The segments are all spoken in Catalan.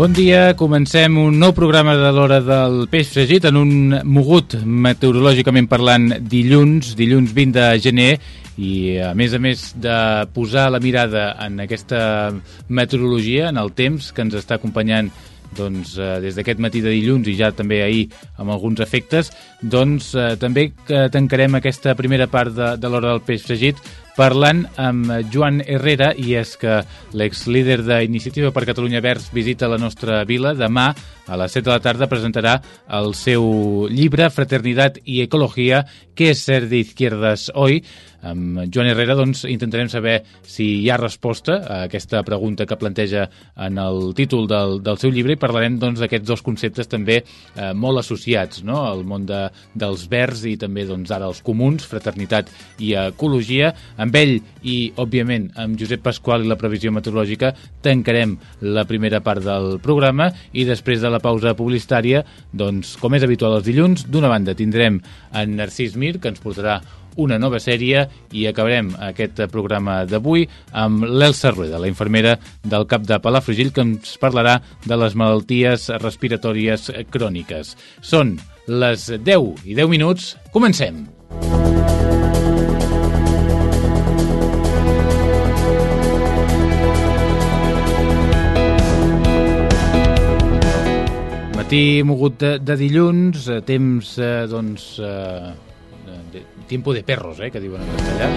Bon dia, comencem un nou programa de l'hora del peix fregit en un mogut meteorològicament parlant dilluns, dilluns 20 de gener i a més a més de posar la mirada en aquesta meteorologia, en el temps que ens està acompanyant doncs, eh, des d'aquest matí de dilluns i ja també ahir amb alguns efectes, doncs eh, també que tancarem aquesta primera part de, de l'hora del peix fregit parlant amb Joan Herrera i és que l'ex-líder d'Iniciativa per Catalunya Verds visita la nostra vila. Demà a les 7 de la tarda presentarà el seu llibre Fraternitat i Ecologia, què és ser d'izquierdas hoy? Amb Joan Herrera doncs, intentarem saber si hi ha resposta a aquesta pregunta que planteja en el títol del, del seu llibre i parlarem doncs, d'aquests doncs, dos conceptes també eh, molt associats, no? món de, dels verds i també doncs, ara els comuns, fraternitat i ecologia. Amb ell i, òbviament, amb Josep Pasqual i la previsió meteorològica tancarem la primera part del programa i després de la pausa publicitària, doncs, com és habitual els dilluns, d'una banda tindrem en Narcís Mir, que ens portarà una nova sèrie i acabarem aquest programa d'avui amb l'Elsa Rueda, la infermera del cap de Palafrugell, que ens parlarà de les malalties respiratòries cròniques. Són les 10 i 10 minuts. Comencem! Matí mogut de, de dilluns, eh, temps, eh, doncs, eh, tiempo de perros, eh, que diuen en castellà.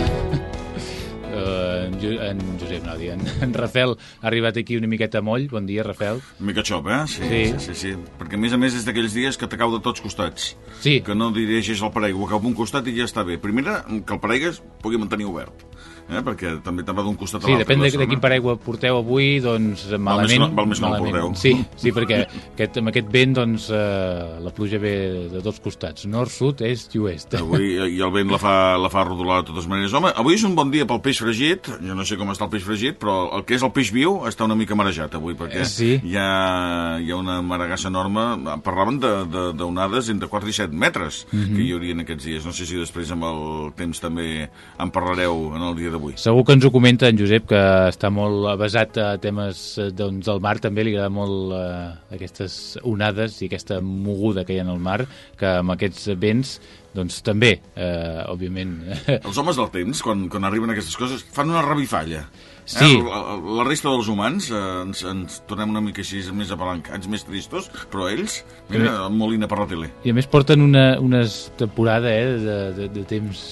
Uh, en, en Josep, no, en, en Rafel ha arribat aquí una miqueta moll. Bon dia, Rafel. Una mica xop, eh? Sí, Sí. sí, sí, sí. Perquè, a més a més, és d'aquells dies que te cau de tots costats. Sí. Que no dirigeix el paraigua cap a un costat i ja està bé. Primera, que el paraigua es pugui mantenir obert. Eh? Perquè també te'n va d'un costat a Sí, l'altre. depèn de, de quin paraigua porteu avui, doncs malament. no- val més no el malament. porteu. Sí, sí, perquè aquest, amb aquest vent, doncs, eh, la pluja ve de dos costats, nord, sud, est i oest. Avui, i el vent la fa, la fa rodolar de totes maneres. Home, avui és un bon dia pel peix fregit. Jo no sé com està el peix fregit, però el que és el peix viu està una mica marejat avui, perquè Eh, sí. hi, ha, hi ha una maregassa enorme. Parlaven de- de- d'onades entre 4 i 7 metres Mhm. que hi haurien aquests dies. No sé si després amb el temps també en parlareu en el dia d'avui. Segur que ens ho comenta en Josep, que està molt avasat a temes eh, doncs, del mar, també li agrada molt eh, aquestes onades i aquesta moguda que hi ha en el mar, que amb aquests vents doncs també, eh, òbviament... Els homes del temps, quan, quan arriben aquestes coses, fan una revifalla. Sí. Eh? La, la resta dels humans eh, ens, ens tornem una mica així més apalancats, més tristos, però ells, mira, molina per la tele. I a més porten una, una temporada eh, de, de, de temps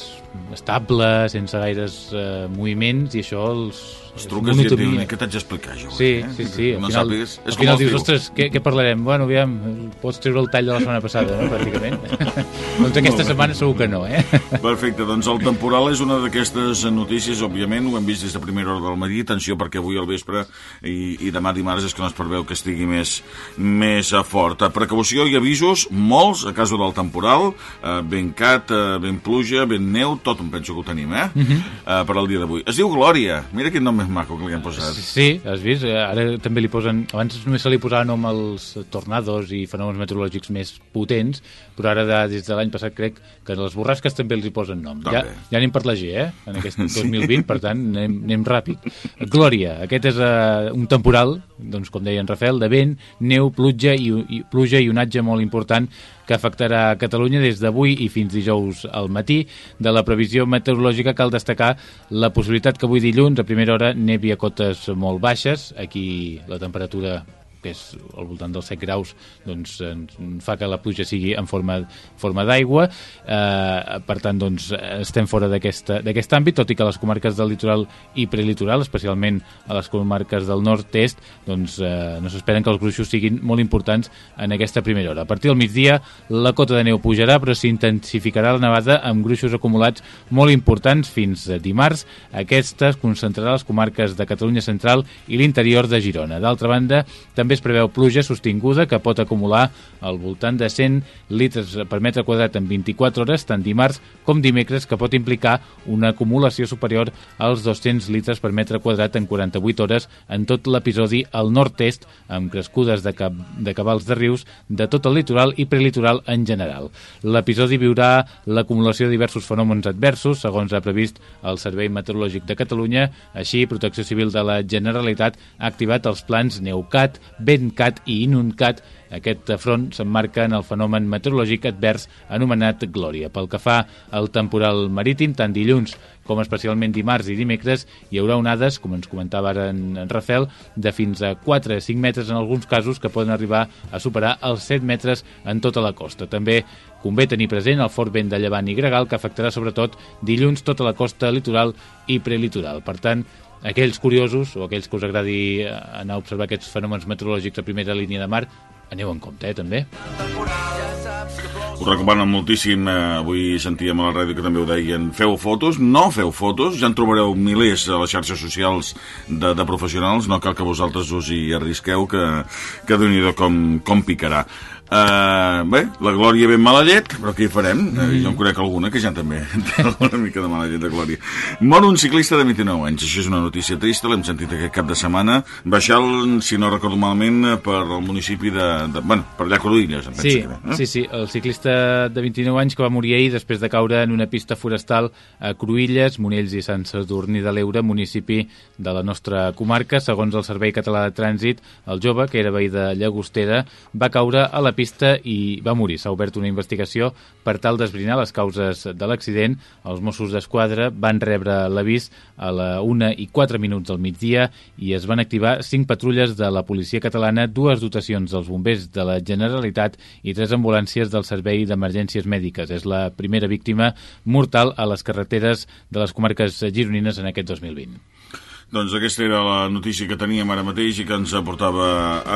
estable, sense gaires eh, moviments, i això els... Es truques i et diuen, què t'haig d'explicar jo? Sí, eh? sí, sí. No Al final, sàpigues. És al final dius, ostres, què, què parlarem? Bueno, aviam, pots treure el tall de la setmana passada, no?, pràcticament. doncs aquesta setmana segur que no, eh? Perfecte, doncs el temporal és una d'aquestes notícies, òbviament, ho hem vist des de primera hora del matí, atenció perquè avui al vespre i, i demà dimarts és que no es preveu que estigui més, més eh, fort. Eh, Precaució i avisos, molts a causa del temporal, eh, ben cat, eh, ben pluja, ben neu, tot em penso que ho tenim, eh? eh per al dia d'avui. Es diu Glòria, mira quin nom més maco que li han posat. Sí, has vist? Eh, Ara també li posen... Abans només se li posava nom als tornados i fenòmens meteorològics més potents, però ara de, des de l'any passat crec que les borrasques també els hi posen nom. Ja, També. ja anem per la G, eh? En aquest 2020, per tant, anem, anem ràpid. Glòria, aquest és uh, un temporal, doncs, com deia en Rafael, de vent, neu, pluja i, i, pluja i onatge molt important que afectarà Catalunya des d'avui i fins dijous al matí. De la previsió meteorològica cal destacar la possibilitat que avui dilluns, a primera hora, nevi a cotes molt baixes. Aquí la temperatura que és al voltant dels 7 graus, doncs ens fa que la pluja sigui en forma, forma d'aigua. Eh, per tant, doncs, estem fora d'aquest àmbit, tot i que les comarques del litoral i prelitoral, especialment a les comarques del nord-est, doncs eh, no s'esperen que els gruixos siguin molt importants en aquesta primera hora. A partir del migdia, la cota de neu pujarà, però s'intensificarà la nevada amb gruixos acumulats molt importants fins a dimarts. Aquesta es concentrarà a les comarques de Catalunya Central i l'interior de Girona. D'altra banda, també es preveu pluja sostinguda que pot acumular al voltant de 100 litres per metre quadrat en 24 hores, tant dimarts com dimecres, que pot implicar una acumulació superior als 200 litres per metre quadrat en 48 hores en tot l'episodi al nord-est, amb crescudes de, cap, de cabals de rius de tot el litoral i prelitoral en general. L'episodi viurà l'acumulació de diversos fenòmens adversos, segons ha previst el Servei Meteorològic de Catalunya. Així, Protecció Civil de la Generalitat ha activat els plans Neucat, Ventcat i Inuncat. Aquest front s'emmarca en el fenomen meteorològic advers anomenat Glòria. Pel que fa al temporal marítim, tant dilluns com especialment dimarts i dimecres, hi haurà onades, com ens comentava ara en, Rafel, de fins a 4 a 5 metres en alguns casos que poden arribar a superar els 7 metres en tota la costa. També convé tenir present el fort vent de llevant i gregal que afectarà sobretot dilluns tota la costa litoral i prelitoral. Per tant, aquells curiosos o aquells que us agradi eh, anar a observar aquests fenòmens meteorològics a primera línia de mar, aneu en compte, eh, també. Us recomano moltíssim, eh, avui sentíem a la ràdio que també ho deien, feu fotos, no feu fotos, ja en trobareu milers a les xarxes socials de, de professionals, no cal que vosaltres us hi arrisqueu, que, que déu nhi com, com picarà. Uh, bé, la Glòria ben mala llet, però què hi farem? Mm. Jo en conec alguna que ja també té una mica de mala llet de Glòria. Mor un ciclista de 29 anys, això és una notícia trista, l'hem sentit aquest cap de setmana, baixant, si no recordo malament, per el municipi de... de bueno, per allà a Cruïlles, em penso Sí, que era. sí, sí, el ciclista de 29 anys que va morir ahir després de caure en una pista forestal a Cruïlles, Monells i Sant Sadurní de l'Eure, municipi de la nostra comarca. Segons el Servei Català de Trànsit, el jove, que era veí de Llagostera, va caure a la pista i va morir. S'ha obert una investigació per tal d'esbrinar les causes de l'accident. Els Mossos d'Esquadra van rebre l'avís a la 1 i 4 minuts del migdia i es van activar 5 patrulles de la policia catalana, dues dotacions dels bombers de la Generalitat i tres ambulàncies del Servei d'Emergències Mèdiques. És la primera víctima mortal a les carreteres de les comarques gironines en aquest 2020. Doncs aquesta era la notícia que teníem ara mateix i que ens aportava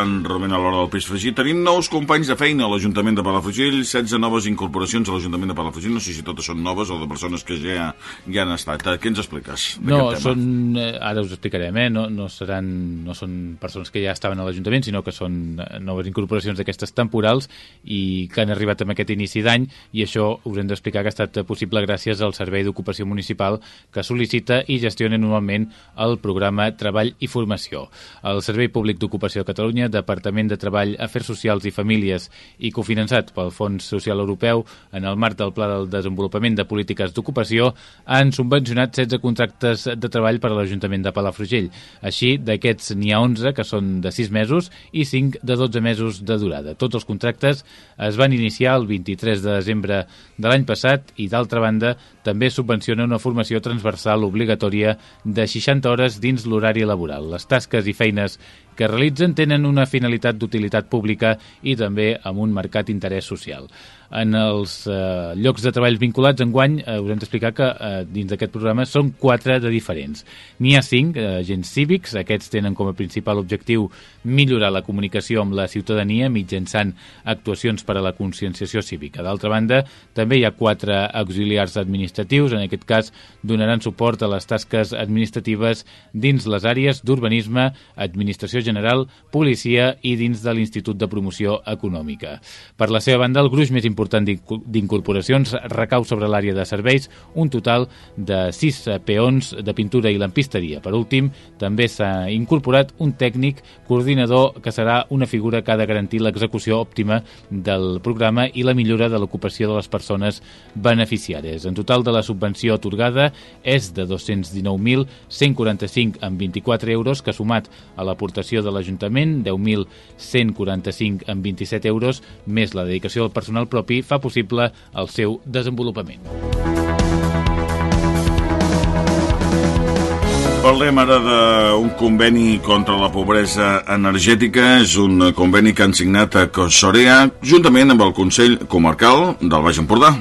en Roment a l'hora del peix fregit. Tenim nous companys de feina a l'Ajuntament de Palafrugell, 16 noves incorporacions a l'Ajuntament de Palafrugell. No sé si totes són noves o de persones que ja, ja han estat. Eh, Què ens expliques No, són, eh, ara us explicarem, eh? no, no, seran, no són persones que ja estaven a l'Ajuntament, sinó que són eh, noves incorporacions d'aquestes temporals i que han arribat amb aquest inici d'any i això us hem d'explicar que ha estat possible gràcies al Servei d'Ocupació Municipal que sol·licita i gestiona normalment el programa Treball i Formació. El Servei Públic d'Ocupació de Catalunya, Departament de Treball, Afers Socials i Famílies i cofinançat pel Fons Social Europeu en el marc del Pla del Desenvolupament de Polítiques d'Ocupació, han subvencionat 16 contractes de treball per a l'Ajuntament de Palafrugell. Així, d'aquests n'hi ha 11 que són de 6 mesos i 5 de 12 mesos de durada. Tots els contractes es van iniciar el 23 de desembre de l'any passat i, d'altra banda, també subvenciona una formació transversal obligatòria de 60 hores dins l'horari laboral. Les tasques i feines que realitzen tenen una finalitat d'utilitat pública i també amb un marcat interès social. En els eh, llocs de treball vinculats enguany eh, us hem d'explicar que eh, dins d'aquest programa són quatre de diferents. N'hi ha cinc eh, agents cívics, aquests tenen com a principal objectiu millorar la comunicació amb la ciutadania mitjançant actuacions per a la conscienciació cívica. D'altra banda, també hi ha quatre auxiliars administratius, en aquest cas donaran suport a les tasques administratives dins les àrees d'urbanisme, administració general, policia i dins de l'Institut de Promoció Econòmica. Per la seva banda, el gruix més important d'incorporacions recau sobre l'àrea de serveis, un total de 6 peons de pintura i lampisteria. Per últim, també s'ha incorporat un tècnic coordinador que serà una figura que ha de garantir l'execució òptima del programa i la millora de l'ocupació de les persones beneficiàries. En total de la subvenció atorgada és de 219.145 amb 24 euros, que sumat a l'aportació de l'Ajuntament, 10.145 amb 27 euros, més la dedicació del personal propi, fa possible el seu desenvolupament. Parlem ara d'un conveni contra la pobresa energètica. És un conveni que han signat a Sorea juntament amb el Consell Comarcal del Baix Empordà.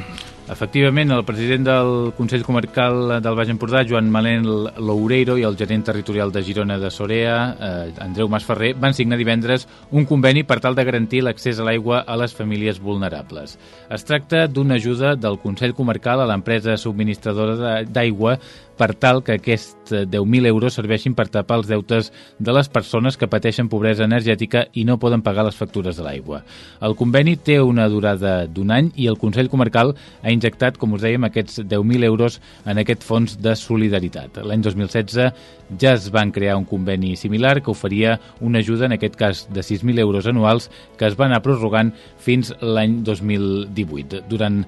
Efectivament, el president del Consell Comarcal del Baix Empordà, Joan Malén Loureiro, i el gerent territorial de Girona de Sorea, eh, Andreu Masferrer, van signar divendres un conveni per tal de garantir l'accés a l'aigua a les famílies vulnerables. Es tracta d'una ajuda del Consell Comarcal a l'empresa subministradora d'aigua per tal que aquests eh, 10.000 euros serveixin per tapar els deutes de les persones que pateixen pobresa energètica i no poden pagar les factures de l'aigua. El conveni té una durada d'un any i el Consell Comarcal ha injectat, com us dèiem, aquests 10.000 euros en aquest fons de solidaritat. L'any 2016 ja es van crear un conveni similar que oferia una ajuda, en aquest cas de 6.000 euros anuals, que es va anar prorrogant fins l'any 2018. Durant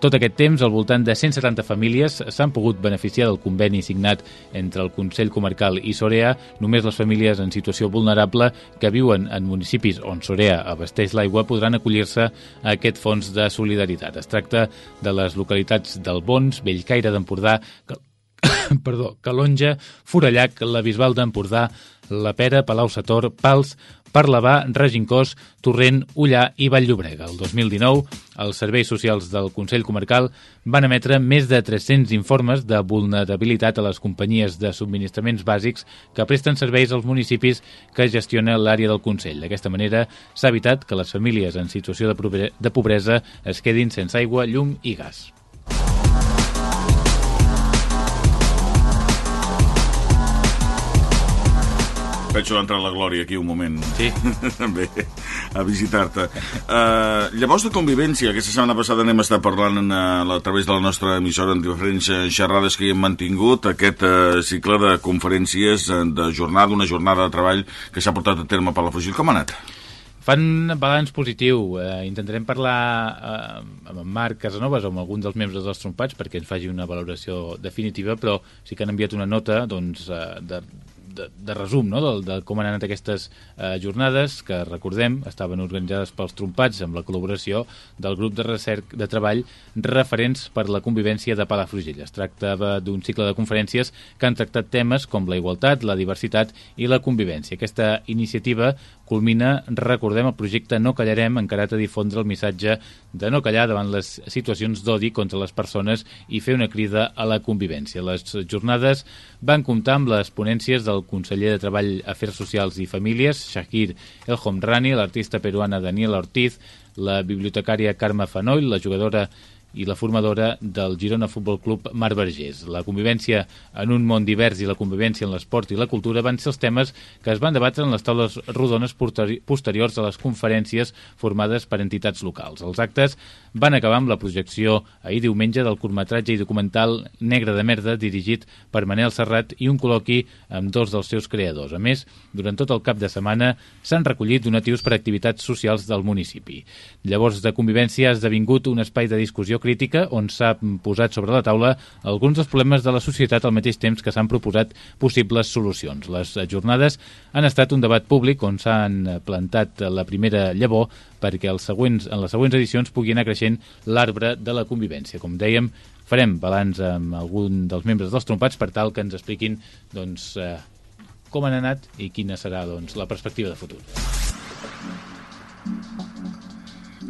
tot aquest temps, al voltant de 170 famílies s'han pogut beneficiar del conveni signat entre el Consell Comarcal i Sorea. Només les famílies en situació vulnerable que viuen en municipis on Sorea abasteix l'aigua podran acollir-se a aquest fons de solidaritat. Es tracta de les localitats del Bons, Bellcaire d'Empordà, Cal- perdó, Calonja, Forallac, la Bisbal d'Empordà, la Pera, Palau-Sator, Pals, Parlavà, Regincós, Torrent, Ullà i Vall-llobrega. El 2019, els serveis socials del Consell Comarcal van emetre més de 300 informes de vulnerabilitat a les companyies de subministraments bàsics que presten serveis als municipis que gestiona l'àrea del Consell. D'aquesta manera, s'ha evitat que les famílies en situació de pobre- de pobresa es quedin sense aigua, llum i gas. Penso d'entrar a la Glòria aquí un moment. Sí. Bé, a visitar-te. Uh, llavors de convivència, aquesta setmana passada n'hem estat parlant en, uh, a través de la nostra emissora en diferents uh, xerrades que hi hem mantingut, aquest uh, cicle de conferències uh, de jornada, una jornada de treball que s'ha portat a terme per la Fugil. Com ha anat? Fan balanç positiu. Eh, intentarem parlar eh, amb en Marc Casanovas o amb algun dels membres dels trompats perquè ens faci una valoració definitiva, però sí que han enviat una nota doncs, eh, de, de, de resum no? de, de com han anat aquestes eh, jornades que, recordem, estaven organitzades pels trompats amb la col·laboració del grup de recerca de treball referents per la convivència de Palafrugell. Es tractava d'un cicle de conferències que han tractat temes com la igualtat, la diversitat i la convivència. Aquesta iniciativa culmina, recordem, el projecte No callarem, encarat a difondre el missatge de no callar davant les situacions d'odi contra les persones i fer una crida a la convivència. Les jornades van comptar amb les ponències del conseller de Treball, Afers Socials i Famílies, Shakir El Homrani, l'artista peruana Daniela Ortiz, la bibliotecària Carme Fanoll, la jugadora i la formadora del Girona Futbol Club Mar Vergés. La convivència en un món divers i la convivència en l'esport i la cultura van ser els temes que es van debatre en les taules rodones posteriors a les conferències formades per entitats locals. Els actes van acabar amb la projecció ahir diumenge del curtmetratge i documental Negre de Merda, dirigit per Manel Serrat i un col·loqui amb dos dels seus creadors. A més, durant tot el cap de setmana s'han recollit donatius per activitats socials del municipi. Llavors, de convivència ha esdevingut un espai de discussió crítica on s'ha posat sobre la taula alguns dels problemes de la societat al mateix temps que s'han proposat possibles solucions. Les jornades han estat un debat públic on s'han plantat la primera llavor perquè els següents, en les següents edicions pugui anar creixent l'arbre de la convivència. Com dèiem, farem balanç amb algun dels membres dels trompats per tal que ens expliquin doncs, eh, com han anat i quina serà doncs, la perspectiva de futur.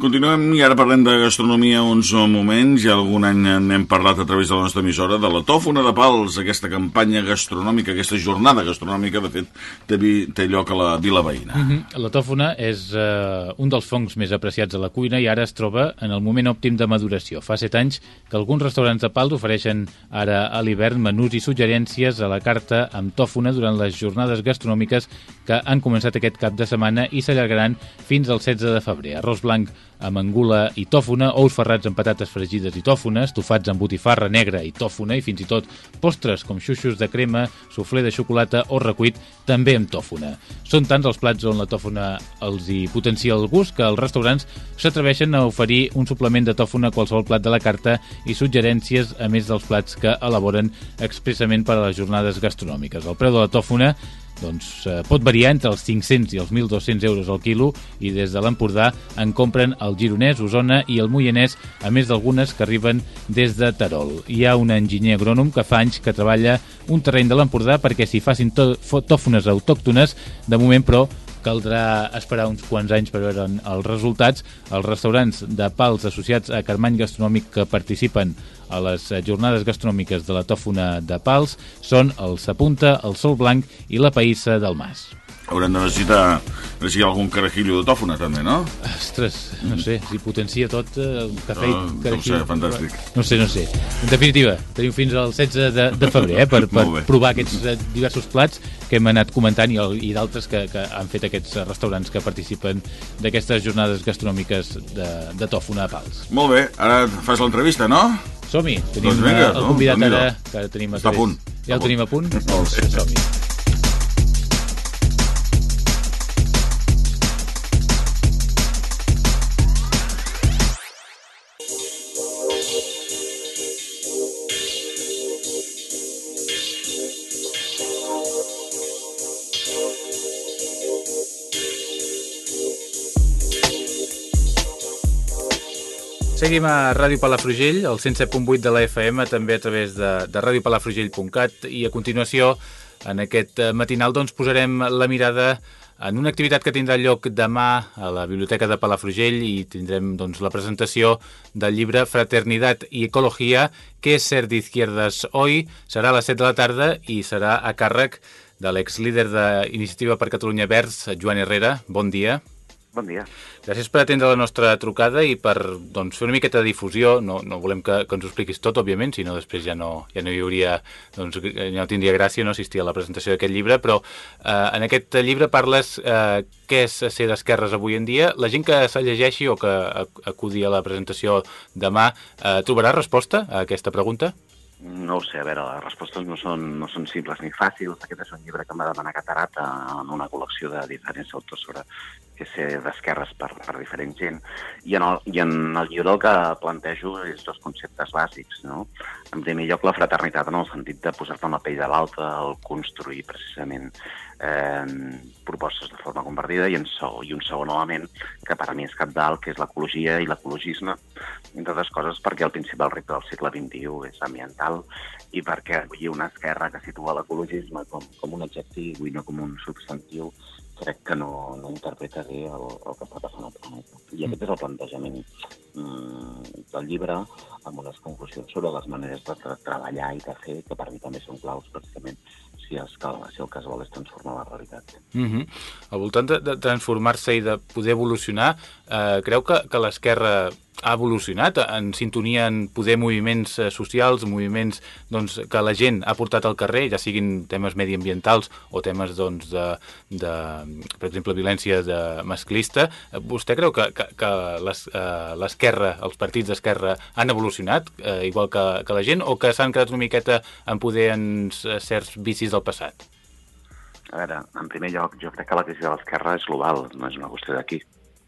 Continuem i ara parlem de gastronomia uns moments. Ja algun any n'hem parlat a través de la nostra emissora de la Tòfona de Pals, aquesta campanya gastronòmica, aquesta jornada gastronòmica, de fet, té, té lloc a la Vila Veïna. Mm -hmm. La tòfona és eh, un dels fongs més apreciats a la cuina i ara es troba en el moment òptim de maduració. Fa set anys que alguns restaurants de Pals ofereixen ara a l'hivern menús i suggerències a la carta amb tòfona durant les jornades gastronòmiques que han començat aquest cap de setmana i s'allargaran fins al 16 de febrer. Arròs blanc amb angula i tòfona, ous ferrats amb patates fregides i tòfona, estofats amb botifarra negra i tòfona i fins i tot postres com xuxos de crema, suflé de xocolata o recuit també amb tòfona. Són tants els plats on la tòfona els hi potencia el gust que els restaurants s'atreveixen a oferir un suplement de tòfona a qualsevol plat de la carta i suggerències a més dels plats que elaboren expressament per a les jornades gastronòmiques. El preu de la tòfona doncs, eh, pot variar entre els 500 i els 1.200 euros al quilo i des de l'Empordà en compren el Gironès, Osona i el Moianès, a més d'algunes que arriben des de Terol. Hi ha un enginyer agrònom que fa anys que treballa un terreny de l'Empordà perquè s'hi facin tòfones autòctones, de moment però caldrà esperar uns quants anys per veure els resultats. Els restaurants de pals associats a Carmany Gastronòmic que participen a les jornades gastronòmiques de la tòfona de pals són el Sapunta, el Sol Blanc i la Païssa del Mas. Haurem de necessitar, necessitar algun carajillo de tòfona, també, no? Ostres, no sé, si potencia tot eh, el cafè i No, carajillo. ser fantàstic. No sé, no sé. En definitiva, tenim fins al 16 de, de febrer eh, per, per provar aquests eh, diversos plats que hem anat comentant i, i d'altres que, que han fet aquests eh, restaurants que participen d'aquestes jornades gastronòmiques de, de tòfona a pals. Molt bé, ara fas l'entrevista, no? Som-hi! Tenim Doncs vinga, el no? convidat Doncs mira. ara, que tenim a Està a punt. Ja el tenim a punt? Molt Doncs bé. som-hi. Seguim a Ràdio Palafrugell, el 107.8 de la FM, també a través de, de radiopalafrugell.cat i a continuació, en aquest eh, matinal, doncs, posarem la mirada en una activitat que tindrà lloc demà a la Biblioteca de Palafrugell i tindrem doncs, la presentació del llibre Fraternidad i Ecologia, què és ser d'izquierdas hoy? Serà a les 7 de la tarda i serà a càrrec de l'exlíder d'Iniciativa per Catalunya Verds, Joan Herrera. Bon dia. Bon dia. Gràcies per atendre la nostra trucada i per doncs, fer una miqueta de difusió. No, no volem que, que ens ho expliquis tot, òbviament, si no després ja no, ja no hi hauria, doncs, ja no tindria gràcia no assistir a la presentació d'aquest llibre, però eh, en aquest llibre parles eh, què és ser d'esquerres avui en dia. La gent que se llegeixi o que ac- acudi a la presentació demà eh, trobarà resposta a aquesta pregunta? No ho sé, a veure, les respostes no són, no són simples ni fàcils. Aquest és un llibre que em va demanar Catarata en una col·lecció de diferents autors sobre ser d'esquerres per, per diferent gent. I en, el, I en el llibre el que plantejo és dos conceptes bàsics, no? En primer lloc, la fraternitat en el sentit de posar-te en la pell de l'altre, el construir precisament eh, propostes de forma compartida i, en so, i un segon element que per a mi és capdalt, que és l'ecologia i l'ecologisme, entre altres coses perquè el principal repte del segle XXI és ambiental i perquè avui una esquerra que situa l'ecologisme com, com un adjectiu i no com un substantiu crec que no, no interpreta bé el, el que està passant al planeta. I aquest és el plantejament mm, del llibre amb unes conclusions sobre les maneres de tra treballar i de fer que per mi també són claus precisament si, es, cal, si el que es vol és transformar la realitat. Mm -hmm. Al voltant de, de transformar-se i de poder evolucionar, eh, creu que, que l'esquerra ha evolucionat en sintonia en poder moviments eh, socials, moviments doncs, que la gent ha portat al carrer, ja siguin temes mediambientals o temes, doncs, de, de, per exemple, violència de masclista. Eh, Vostè creu que, que, que eh, l'esquerra, els partits d'esquerra han evolucionat, eh, igual que, que la gent, o que s'han quedat una miqueta en poder en certs vicis del passat? A veure, en primer lloc, jo crec que la crisi de l'esquerra és global, no és una qüestió d'aquí.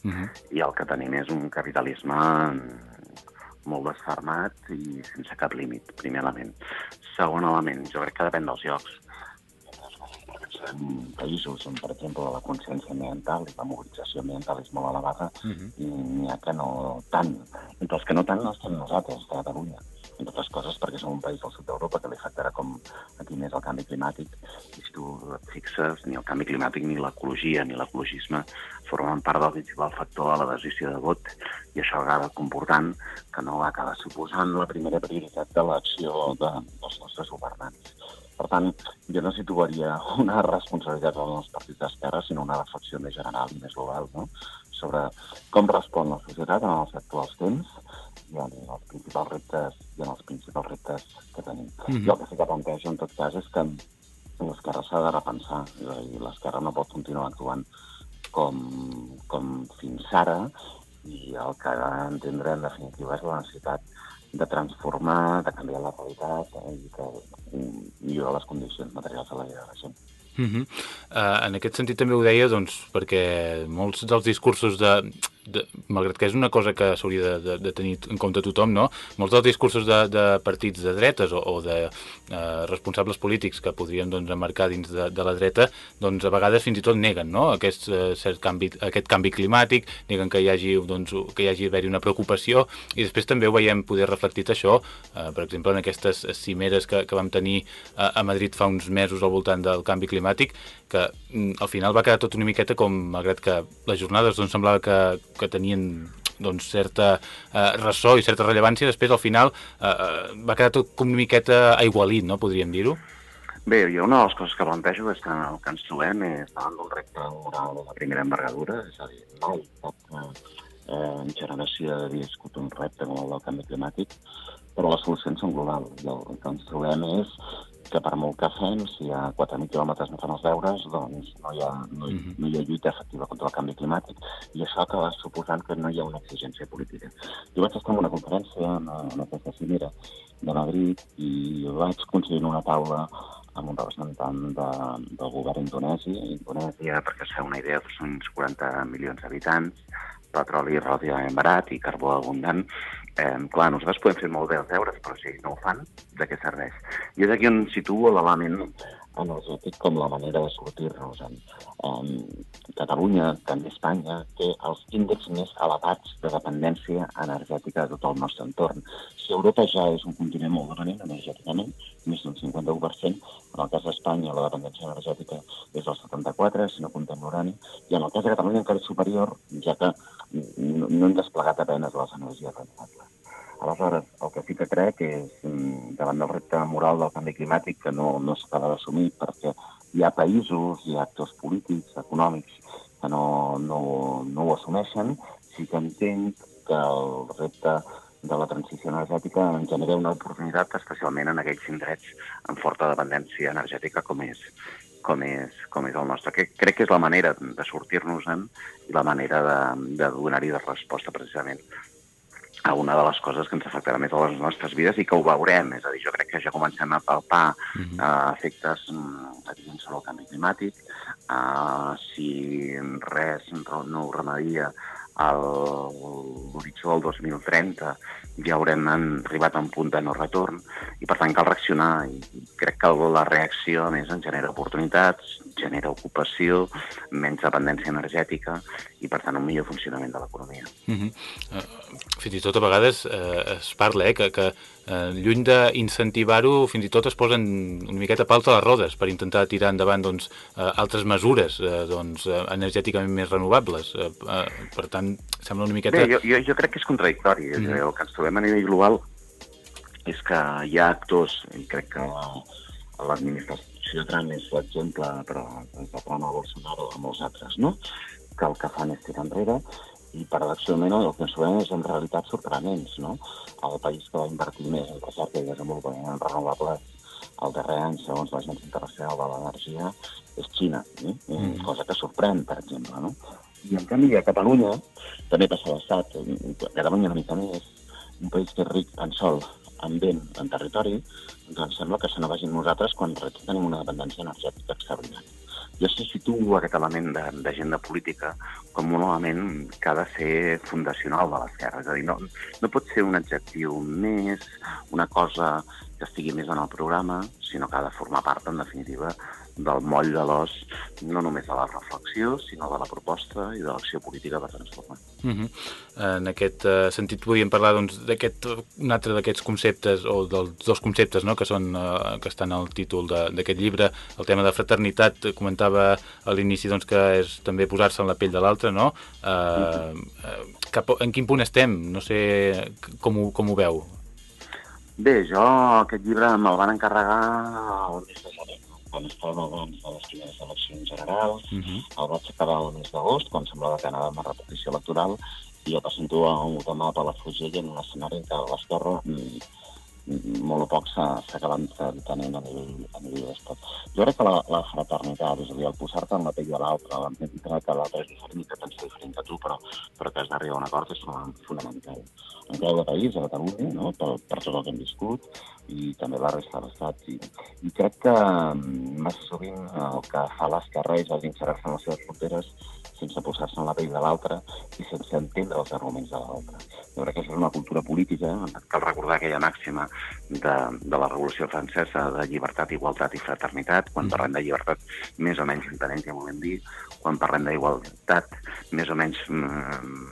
Uh -huh. I el que tenim és un capitalisme molt desfermat i sense cap límit, primer element. Segon element, jo crec que depèn dels llocs. En països on, per exemple, la consciència ambiental i la mobilització ambiental és molt elevada, uh -huh. i n'hi ha que no tant. Entre els que no tant no estem nosaltres, a Catalunya. Entre altres coses perquè som un país del sud d'Europa que li afectarà com aquí més el canvi climàtic i si tu et fixes, ni el canvi climàtic, ni l'ecologia, ni l'ecologisme formen part del principal factor de la decisió de vot i això acaba comportant que no acaba suposant la primera prioritat de l'acció de, dels nostres governants. Per tant, jo no situaria una responsabilitat dels partits d'esquerra, sinó una reflexió més general i més global, no? sobre com respon la societat en els actuals temps i en els principals reptes i en els principals reptes que tenim. Mm -hmm. Jo el que sí que plantejo, en tot cas, és que l'esquerra s'ha de repensar, és a dir, l'esquerra no pot continuar actuant com, com fins ara i el que ha d'entendre, en definitiva, és la necessitat de transformar, de canviar la realitat eh, i que millorar les condicions materials de la vida de la gent. Uh -huh. uh, en aquest sentit també ho deia doncs, perquè molts dels discursos de, de, malgrat que és una cosa que s'hauria de, de, de tenir en compte tothom, no? molts dels discursos de, de partits de dretes o, o de eh, responsables polítics que podrien doncs, emmarcar dins de, de la dreta, doncs, a vegades fins i tot neguen no? aquest, eh, cert canvi, aquest canvi climàtic, neguen que hi hagi, doncs, que hi hagi haver una preocupació, i després també ho veiem poder reflectit això, eh, per exemple, en aquestes cimeres que, que vam tenir a, a Madrid fa uns mesos al voltant del canvi climàtic, que mm, al final va quedar tot una miqueta com, malgrat que les jornades doncs, semblava que, que tenien doncs, certa eh, ressò i certa rellevància, després al final eh, eh, va quedar tot com una miqueta aigualit, no? podríem dir-ho? Bé, jo una de les coses que plantejo és que el que ens trobem és davant d'un repte moral de primera envergadura, és a dir, mai cap eh, generació ha viscut un repte com el del canvi climàtic, però les solucions són globals. I el que ens trobem és que per molt que fem, si a 4.000 quilòmetres no fan els deures, doncs no hi, ha, no, hi, no hi ha lluita efectiva contra el canvi climàtic. I això acaba suposant que no hi ha una exigència política. Jo vaig estar en una conferència, en, en aquesta cimera de Madrid, i vaig coincidir en una taula amb un representant de, del govern indonesi. Indonèsia, perquè es fa una idea, són uns 40 milions d'habitants, petroli relativament barat i carbó abundant, eh, clar, nosaltres podem fer molt bé els deures, però si no ho fan, de què serveix? I és aquí on situo l'element energètic com la manera de sortir-nos-en. Um, Catalunya, també Espanya, té els índexs més elevats de dependència energètica de tot el nostre entorn. Si Europa ja és un continent molt dependent energèticament, més d'un 51%, en el cas d'Espanya la dependència energètica és del 74%, si no comptem l'urani, i en el cas de Catalunya encara és superior, ja que no, no hem desplegat apenes les energies renovables. Aleshores, el que sí que crec és, mm, davant del repte moral del canvi climàtic, que no, no s'acaba d'assumir perquè hi ha països, hi ha actors polítics, econòmics, que no, no, no ho assumeixen, sí que entenc que el repte de la transició energètica en genera una oportunitat, especialment en aquells indrets amb forta dependència energètica com és, com és, com és el nostre. Que crec que és la manera de sortir-nos-en i la manera de, de donar-hi resposta precisament a una de les coses que ens afectarà més a les nostres vides i que ho veurem. És a dir, jo crec que ja comencem a palpar uh -huh. uh, efectes evidents sobre el canvi climàtic. Uh, si res no ho remedia l'horitzó del 2030 ja haurem arribat a un punt de no retorn i per tant cal reaccionar i crec que la reacció a més en genera oportunitats, genera ocupació, menys dependència energètica i per tant un millor funcionament de l'economia. -huh. uh, fins i tot a vegades uh, es parla eh, que, que uh, lluny d'incentivar-ho fins i tot es posen una miqueta pals a les rodes per intentar tirar endavant doncs, uh, altres mesures uh, doncs, uh, energèticament més renovables. Uh, uh, per tant, sembla una miqueta... Bé, jo, jo, jo crec que és contradictori. -huh. El que ens trobem a nivell global és que hi ha actors, i crec que l'administració Trump és l'exemple, però el de Trump a Bolsonaro a molts altres, no? que el que fan és tirar enrere i paradoxalment el que ens trobem és en realitat sorprenents, no? El país que va invertir més en recerca i desenvolupament en renovables el darrer any, segons l'Agència Internacional de l'Energia, és Xina, eh? mm. cosa que sorprèn, per exemple, no? I en canvi a Catalunya, també passa a l'Estat, Catalunya una mica més, un país que és ric en sol, en vent, en territori, doncs sembla que se no vagin nosaltres quan tenim una dependència energètica extraordinària. Jo sí situo aquest element d'agenda política com un element que ha de ser fundacional de l'esquerra. És a dir, no, no pot ser un adjectiu més, una cosa que estigui més en el programa, sinó que ha de formar part, en definitiva, del moll de l'os, no només de la reflexió, sinó de la proposta i de l'acció política per transformar. Uh -huh. En aquest uh, sentit podríem parlar doncs, d'aquest un altre d'aquests conceptes, o dels dos conceptes no?, que, són, uh, que estan al títol d'aquest llibre, el tema de fraternitat, comentava a l'inici doncs, que és també posar-se en la pell de l'altre, no? Uh, uh -huh. cap, en quin punt estem? No sé com ho, com ho veu. Bé, jo aquest llibre me'l van encarregar el mes de gener quan estàvem abans de les primeres eleccions generals, uh -huh. el vaig acabar el mes d'agost, quan semblava que anava una repetició electoral, i jo presento a un demà a Palafrugell en un escenari en què l'esquerra mm, molt o poc s'ha- s'acaben entenent a nivell, a nivell d'esport. Jo crec que la, la fraternitat, és a dir, el posar-te en la pell de l'altre, l'entendre que l'altre és diferent i que ser diferent que tu, però, però que has d'arribar a un acord és fona- fonamental. En clau de país, a Catalunya, no? per, per tot el que hem viscut, i també la resta de l'Estat. I, I crec que mm, massa sovint el que fa l'esquerra és inserir-se en les seves fronteres sense posar-se en la pell de l'altre i sense entendre els arguments de l'altre. Jo crec que això és una cultura política. Cal recordar aquella màxima de, de la Revolució Francesa de llibertat, igualtat i fraternitat. Quan parlem de llibertat, més o menys entenem què volem dir. Quan parlem d'igualtat, més o menys mm,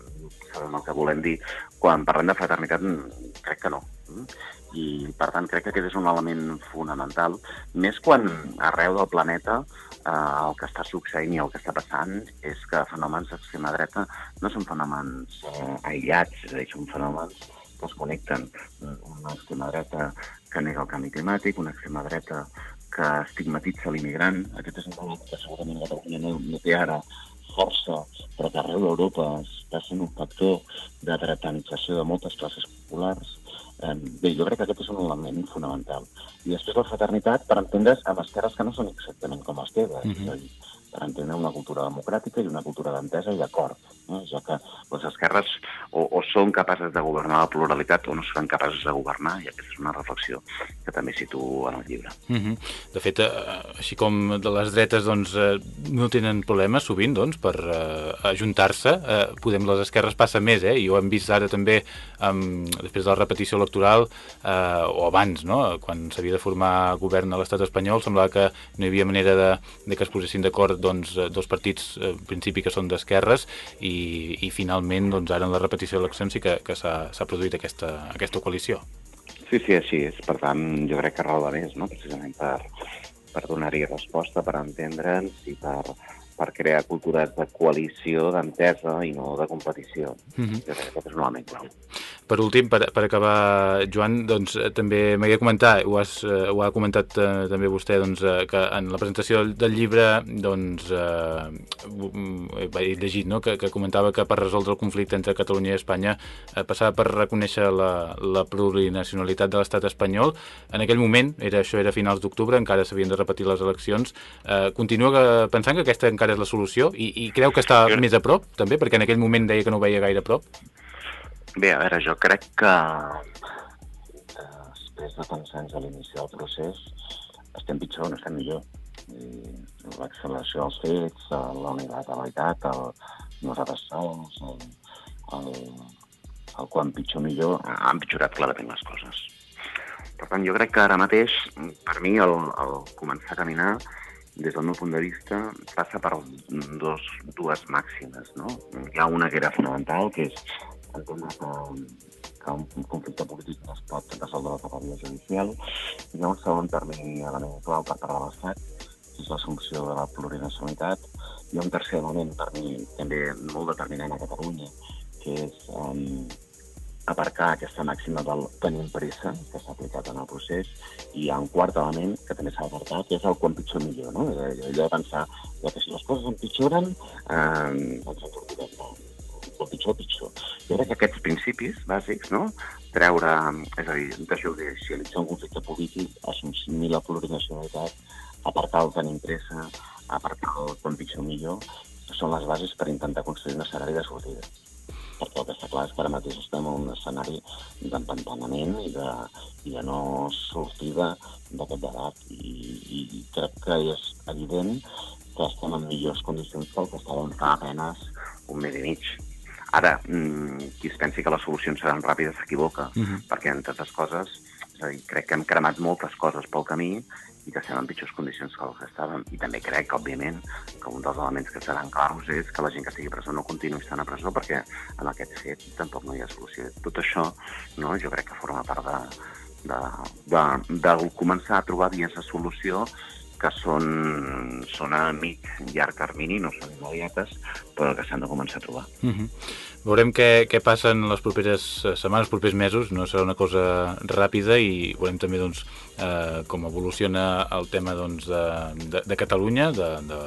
sabem el que volem dir. Quan parlem de fraternitat, mm, crec que no. I, per tant, crec que aquest és un element fonamental, més quan arreu del planeta eh, el que està succeint i el que està passant és que fenòmens d'extrema dreta no són fenòmens eh, aïllats, és a dir, són fenòmens que es connecten. Una extrema dreta que nega el canvi climàtic, una extrema dreta que estigmatitza l'immigrant. Aquest és un debat que segurament a Catalunya no, no té ara força, però que arreu d'Europa està sent un factor de dretanització de moltes classes populars. Bé, jo crec que aquest és un element fonamental. I després la fraternitat, per entendre's, amb esquerres que no són exactament com les teves. Mm -hmm. És a dir, per entendre una cultura democràtica i una cultura d'entesa i d'acord. No? Ja que les esquerres o, o són capaces de governar la pluralitat o no són capaces de governar, i aquesta és una reflexió que també situo en el llibre. Uh -huh. De fet, eh, així com de les dretes doncs, eh, no tenen problemes sovint doncs, per eh, ajuntar-se, eh, Podem les esquerres passa més, eh? i ho hem vist ara també um, després de la repetició electoral eh, o abans, no? quan s'havia de formar govern a l'estat espanyol, semblava que no hi havia manera de, de que es posessin d'acord doncs, eh, dos partits eh, en principi que són d'esquerres i, i finalment doncs, ara en la repetició d'eleccions sí que, que s'ha produït aquesta, aquesta coalició. Sí, sí, així és. Per tant, jo crec que de més, no? precisament per, per donar-hi resposta, per entendre'ns i per, per crear cultures de coalició, d'entesa i no de competició. Jo crec que aquest és un element clau. Per últim, per, per acabar, Joan, doncs, eh, també m'agradaria comentar, ho, has, eh, ho ha comentat eh, també vostè, doncs, eh, que en la presentació del, llibre doncs, eh, he llegit no? que, que comentava que per resoldre el conflicte entre Catalunya i Espanya eh, passava per reconèixer la, la plurinacionalitat de l'estat espanyol. En aquell moment, era, això era finals d'octubre, encara s'havien de repetir les eleccions. Eh, continua pensant que aquesta encara és la solució i, i creu que està més a prop, també? Perquè en aquell moment deia que no ho veia gaire a prop. Bé, a veure, jo crec que eh, després de tants anys a l'inici del procés estem pitjor, no estem millor. L'acceleració dels fets, la unilateralitat, el nosaltres sols, el, el, el quan pitjor millor, ha empitjorat clarament les coses. Per tant, jo crec que ara mateix, per mi, el, el començar a caminar des del meu punt de vista, passa per dos, dues màximes. No? Hi ha una que era fonamental, que és entendre que, que un conflicte polític no es pot resoldre per la via judicial. Hi ha un segon termini element clau per part de l'Estat, que és l'assumpció de la plurinacionalitat. Hi ha un tercer element per mi també molt determinant a Catalunya, que és um, aparcar aquesta màxima del tenim pressa, que s'ha aplicat en el procés, i hi ha un quart element que també s'ha d'apartar, que és el quan pitjor millor, no? Allò de pensar que si les coses empitjoren, eh, ens en sortirem, no? O pitjor, pitjor. Jo crec que aquests principis bàsics, no? treure, és a dir, desjudicialitzar un conflicte polític, assumir la plurinacionalitat, aparcar el tenim pressa, aparcar el quan pitjor millor, són les bases per intentar construir un escenari de sortida perquè el que està clar és que ara mateix estem en un escenari d'empantanament i, de, i de no sortida d'aquest debat. I, I crec que és evident que estem en millors condicions que el que estàvem fa apenes un mes i mig. Ara, mm, qui es pensi que les solucions seran ràpides s'equivoca, uh -huh. perquè, entre altres coses, és a dir, crec que hem cremat moltes coses pel camí i que estem en pitjors condicions que el que estàvem. I també crec, que, òbviament, que un dels elements que seran claus és que la gent que estigui a presó no continuï estant a presó perquè en aquest fet tampoc no hi ha solució. Tot això, no, jo crec que forma part de, de, de, de començar a trobar vies de solució que són, són a mig llarg termini, no són immediates, però que s'han de començar a trobar. Uh -huh. Veurem què, què passa en les properes setmanes, els propers mesos. No serà una cosa ràpida i veurem també doncs, eh, com evoluciona el tema doncs, de, de, de Catalunya, de, de,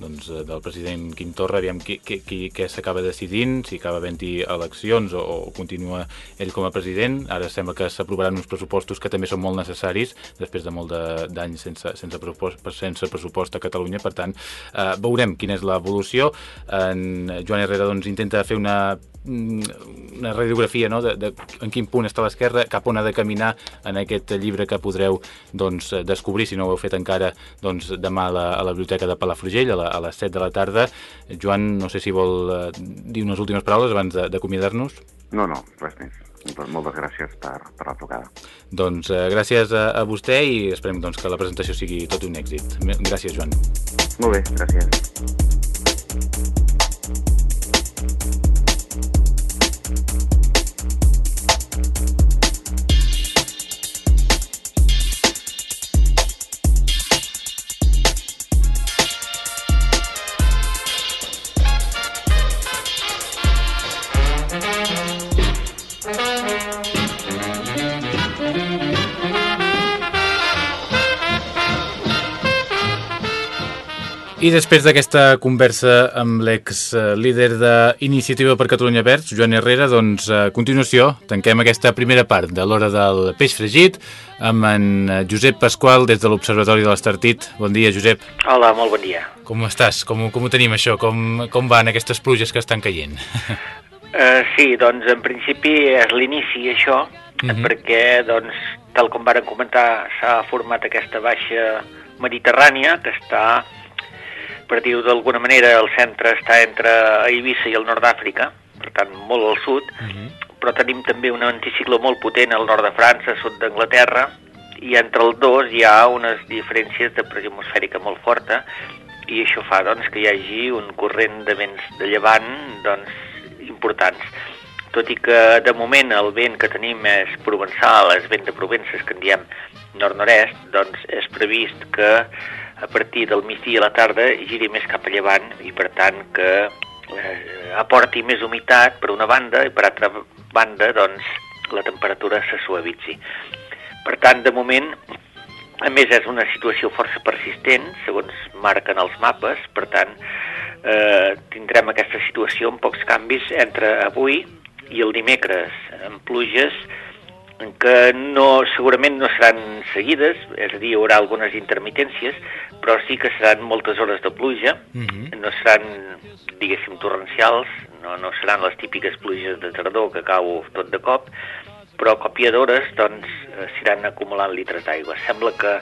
doncs, del president Quim Torra, aviam qui, qui, qui, què s'acaba decidint, si acaba havent-hi eleccions o, o continua ell com a president. Ara sembla que s'aprovaran uns pressupostos que també són molt necessaris després de molt d'anys sense, sense, pressupost, sense pressupost a Catalunya. Per tant, eh, veurem quina és l'evolució. En Joan Herrera doncs, intenta fer una Mm, una radiografia no? de, de en quin punt està l'esquerra, cap on ha de caminar en aquest llibre que podreu doncs, descobrir, si no ho heu fet encara, doncs, demà a la, a la biblioteca de Palafrugell, a, la, a les 7 de la tarda. Joan, no sé si vol eh, dir unes últimes paraules abans d'acomiadar-nos. No, no, res més. Moltes gràcies per, per la trucada. Doncs eh, gràcies a, a vostè i esperem doncs, que la presentació sigui tot un èxit. Gràcies, Joan. Molt bé, gràcies. I després d'aquesta conversa amb l'ex-líder d'Iniciativa per Catalunya Verds, Joan Herrera, doncs a continuació tanquem aquesta primera part de l'hora del peix fregit amb en Josep Pasqual des de l'Observatori de l'Estartit. Bon dia, Josep. Hola, molt bon dia. Com estàs? Com, com ho tenim això? Com, com van aquestes pluges que estan caient? Uh, sí, doncs en principi és l'inici això, uh mhm. -huh. perquè doncs, tal com varen comentar s'ha format aquesta baixa mediterrània que està per dir-ho d'alguna manera, el centre està entre Eivissa i el nord d'Àfrica, per tant, molt al sud, uh mhm. -huh. però tenim també un anticicló molt potent al nord de França, sud d'Anglaterra, i entre els dos hi ha unes diferències de pressió atmosfèrica molt forta, i això fa doncs, que hi hagi un corrent de vents de llevant doncs, importants. Tot i que de moment el vent que tenim és provençal, és vent de Provences, que en diem nord-nord-est, doncs és previst que a partir del migdia a la tarda giri més cap a llevant i per tant que eh, aporti més humitat per una banda i per altra banda doncs la temperatura se suavitzi. Per tant, de moment, a més és una situació força persistent, segons marquen els mapes, per tant, eh, tindrem aquesta situació amb pocs canvis entre avui i el dimecres, amb pluges que no, segurament no seran seguides, és a dir, hi haurà algunes intermitències, però sí que seran moltes hores de pluja, uh mhm. -huh. no seran, diguéssim, torrencials, no, no seran les típiques pluges de tardor que cau tot de cop, però a còpia d'hores doncs, eh, s'iran acumulant litres d'aigua. Sembla que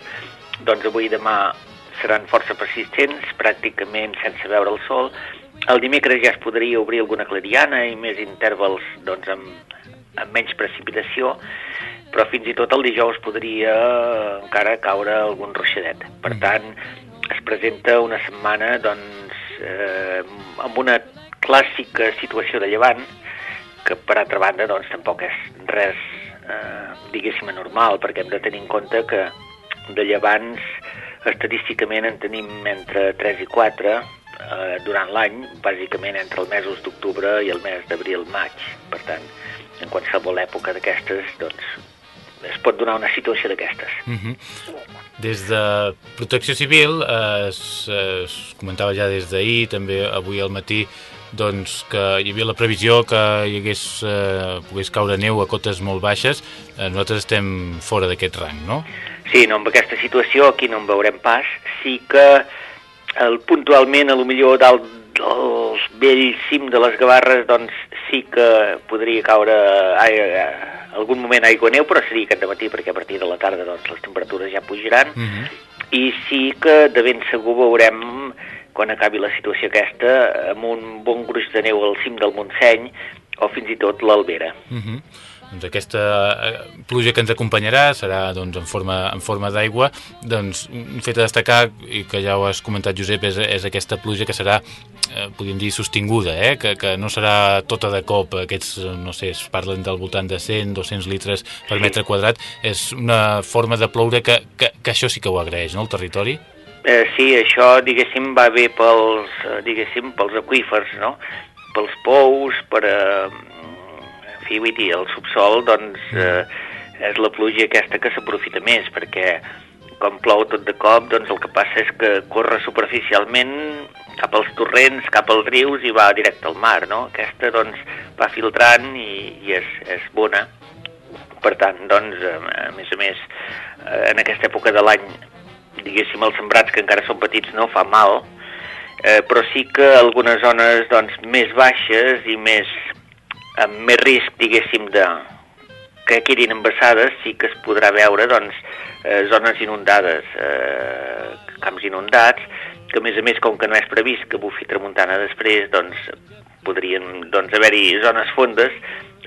doncs, avui i demà seran força persistents, pràcticament sense veure el sol. El dimecres ja es podria obrir alguna clariana i més intervals doncs, amb, amb menys precipitació, però fins i tot el dijous podria encara caure algun ruixadet. Per mm. tant, es presenta una setmana doncs, eh, amb una clàssica situació de llevant, que per altra banda doncs, tampoc és res, eh, diguéssim, anormal, perquè hem de tenir en compte que de llevants estadísticament en tenim entre 3 i 4 eh, durant l'any, bàsicament entre els mesos d'octubre i el mes d'abril-maig. Per tant, en qualsevol època d'aquestes, doncs, es pot donar una situació d'aquestes. Mhm. -huh. Des de Protecció Civil eh, es, es comentava ja des d'ahir, també avui al matí, doncs que hi havia la previsió que hi hagués, eh, pogués caure neu a cotes molt baixes. Eh, nosaltres estem fora d'aquest rang, no? Sí, no, amb aquesta situació aquí no en veurem pas. Sí que el, puntualment, a lo millor dalt dels vells cim de les Gavarres, doncs sí que podria caure ai, algun moment aigua neu, però seria aquest matí, perquè a partir de la tarda doncs, les temperatures ja pujaran, uh mhm. -huh. i sí que de ben segur veurem, quan acabi la situació aquesta, amb un bon gruix de neu al cim del Montseny, o fins i tot l'Albera. Uh mhm. -huh. Doncs aquesta eh, pluja que ens acompanyarà serà doncs, en forma, en forma d'aigua. Doncs, un fet a destacar, i que ja ho has comentat, Josep, és, és aquesta pluja que serà, eh, podríem dir, sostinguda, eh? que, que no serà tota de cop. Aquests, no sé, es parlen del voltant de 100, 200 litres per metre quadrat. És una forma de ploure que, que, que això sí que ho agraeix, no?, el territori? Eh, sí, això, diguéssim, va bé pels, eh, diguéssim, pels aquífers, no?, pels pous, per, eh, fi, vull dir, el subsol, doncs, mm. eh, és la pluja aquesta que s'aprofita més, perquè com plou tot de cop, doncs el que passa és que corre superficialment cap als torrents, cap als rius i va directe al mar, no? Aquesta, doncs, va filtrant i, i és, és bona. Per tant, doncs, a més a més, eh, en aquesta època de l'any, diguéssim, els sembrats que encara són petits no fa mal, eh, però sí que algunes zones, doncs, més baixes i més, amb més risc, diguéssim, de, que quedin embassades, sí que es podrà veure, doncs, eh, zones inundades, eh, camps inundats, que a més a més, com que no és previst que bufi tramuntana després, doncs podrien doncs, haver-hi zones fondes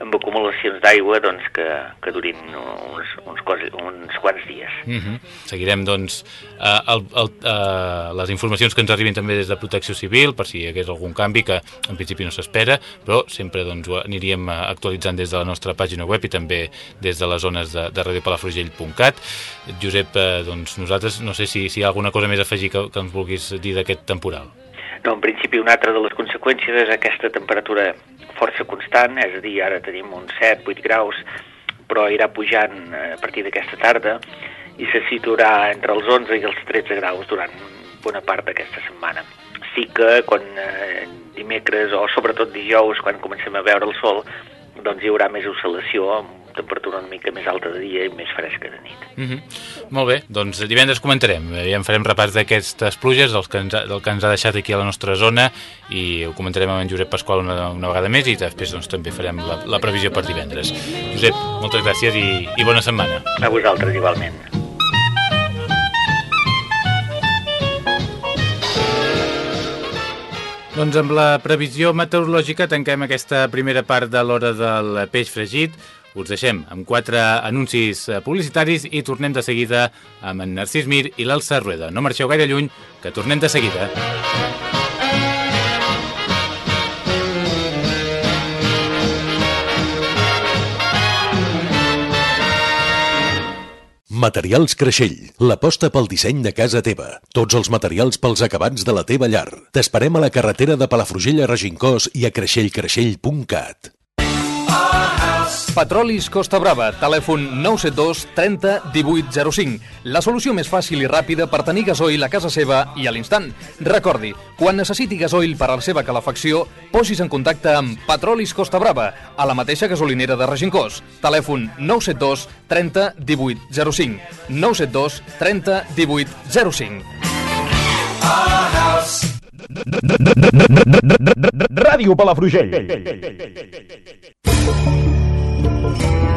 amb acumulacions d'aigua doncs, que, que durin uns, uns, cos, uns quants dies. Mm -hmm. Seguirem doncs, eh, el, el, eh, les informacions que ens arriben també des de Protecció Civil, per si hi hagués algun canvi que en principi no s'espera, però sempre doncs, ho aniríem eh, actualitzant des de la nostra pàgina web i també des de les zones de, de radiopalafrugell.cat. Josep, eh, doncs, nosaltres no sé si, si hi ha alguna cosa més a afegir que, que ens vulguis dir d'aquest temporal. No, en principi una altra de les conseqüències és aquesta temperatura força constant, és a dir, ara tenim uns 7-8 graus, però irà pujant eh, a partir d'aquesta tarda i se situarà entre els 11 i els 13 graus durant bona part d'aquesta setmana. Sí que quan eh, dimecres o sobretot dijous, quan comencem a veure el sol, doncs hi haurà més oscil·lació amb temperatura una mica més alta de dia i més fresca de nit. Mm -hmm. Molt bé, doncs divendres comentarem, ja en farem repàs d'aquestes pluges, del que, ens ha, del que ens ha deixat aquí a la nostra zona i ho comentarem amb en Josep Pasqual una, una vegada més i després doncs, també farem la, la previsió per divendres. Josep, moltes gràcies i, i bona setmana. A vosaltres igualment. Doncs amb la previsió meteorològica tanquem aquesta primera part de l'hora del peix fregit. Us deixem amb quatre anuncis publicitaris i tornem de seguida amb en Narcís Mir i l'Elsa Rueda. No marxeu gaire lluny, que tornem de seguida. Materials Creixell, l'aposta pel disseny de casa teva. Tots els materials pels acabats de la teva llar. T'esperem a la carretera de Palafrugell a Regincós i a creixellcreixell.cat. Petrolis Costa Brava, telèfon 972 30 18 05. La solució més fàcil i ràpida per tenir gasoil a casa seva i a l'instant. Recordi, quan necessiti gasoil per a la seva calefacció, posis en contacte amb Petrolis Costa Brava, a la mateixa gasolinera de Regincós. Telèfon 972 30 18 05. 972 30 18 05. Ràdio Palafrugell. Thank you.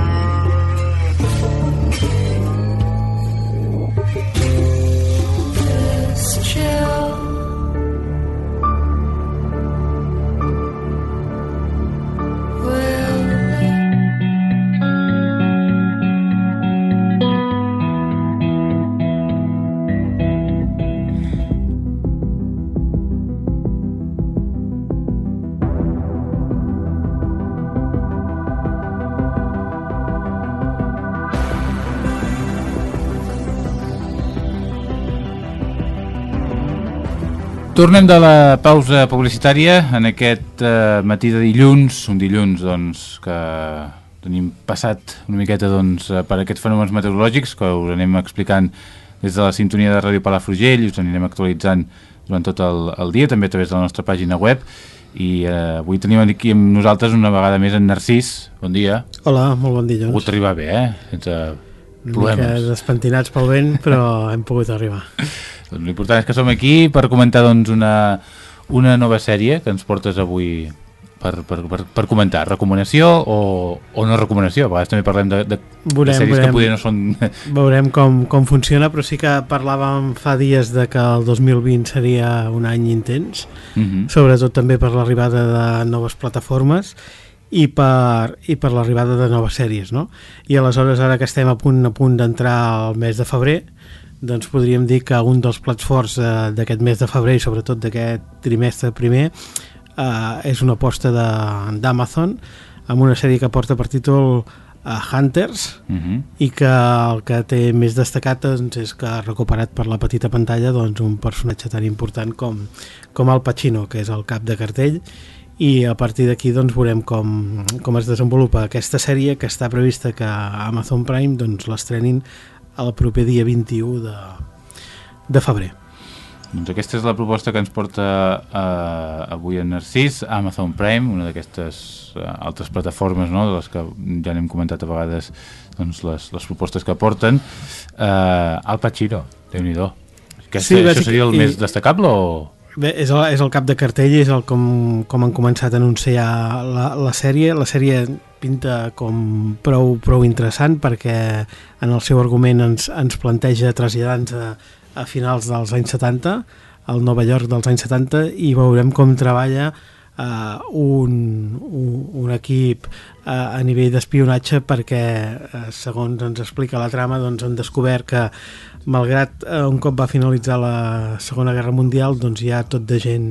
Tornem de la pausa publicitària en aquest eh, matí de dilluns, un dilluns doncs, que tenim passat una miqueta doncs, per aquests fenòmens meteorològics que us anem explicant des de la sintonia de Ràdio Palafrugell i us anirem actualitzant durant tot el, el dia, també a través de la nostra pàgina web i eh, avui tenim aquí amb nosaltres una vegada més en Narcís, bon dia Hola, molt bon ha dilluns. pogut arribar bé, eh? sense Una problemes mica despentinats pel vent, però hem pogut arribar. Doncs l'important és que som aquí per comentar doncs, una, una nova sèrie que ens portes avui per, per, per, per comentar. Recomanació o, o no recomanació? A vegades també parlem de, de, Veurem, de sèries veurem. que potser no són... Veurem com, com funciona, però sí que parlàvem fa dies de que el 2020 seria un any intens, Mhm. sobretot també per l'arribada de noves plataformes i per, i per l'arribada de noves sèries, no? I aleshores, ara que estem a punt a punt d'entrar al mes de febrer, doncs podríem dir que un dels plats forts eh, d'aquest mes de febrer i sobretot d'aquest trimestre primer eh, és una aposta d'Amazon amb una sèrie que porta per títol eh, Hunters Mhm. i que el que té més destacat doncs, és que ha recuperat per la petita pantalla doncs, un personatge tan important com, com Al Pacino, que és el cap de cartell i a partir d'aquí doncs, veurem com, com es desenvolupa aquesta sèrie que està prevista que Amazon Prime doncs, l'estrenin el proper dia 21 de, de febrer. Doncs aquesta és la proposta que ens porta eh, avui en Narcís, Amazon Prime, una d'aquestes eh, altres plataformes, no?, de les que ja n'hem comentat a vegades doncs, les, les propostes que porten. Eh, Al Pacino, déu nhi Aquest, sí, això seria el i... més destacable o...? Bé, és el, és el cap de cartell, és el com, com han començat a anunciar la, la sèrie. La sèrie pinta com prou, prou interessant perquè en el seu argument ens, ens planteja traslladar-nos a, a finals dels anys 70, al Nova York dels anys 70, i veurem com treballa uh, un, un, un equip uh, a nivell d'espionatge perquè, uh, segons ens explica la trama, doncs han descobert que malgrat uh, un cop va finalitzar la Segona Guerra Mundial doncs hi ha tot de gent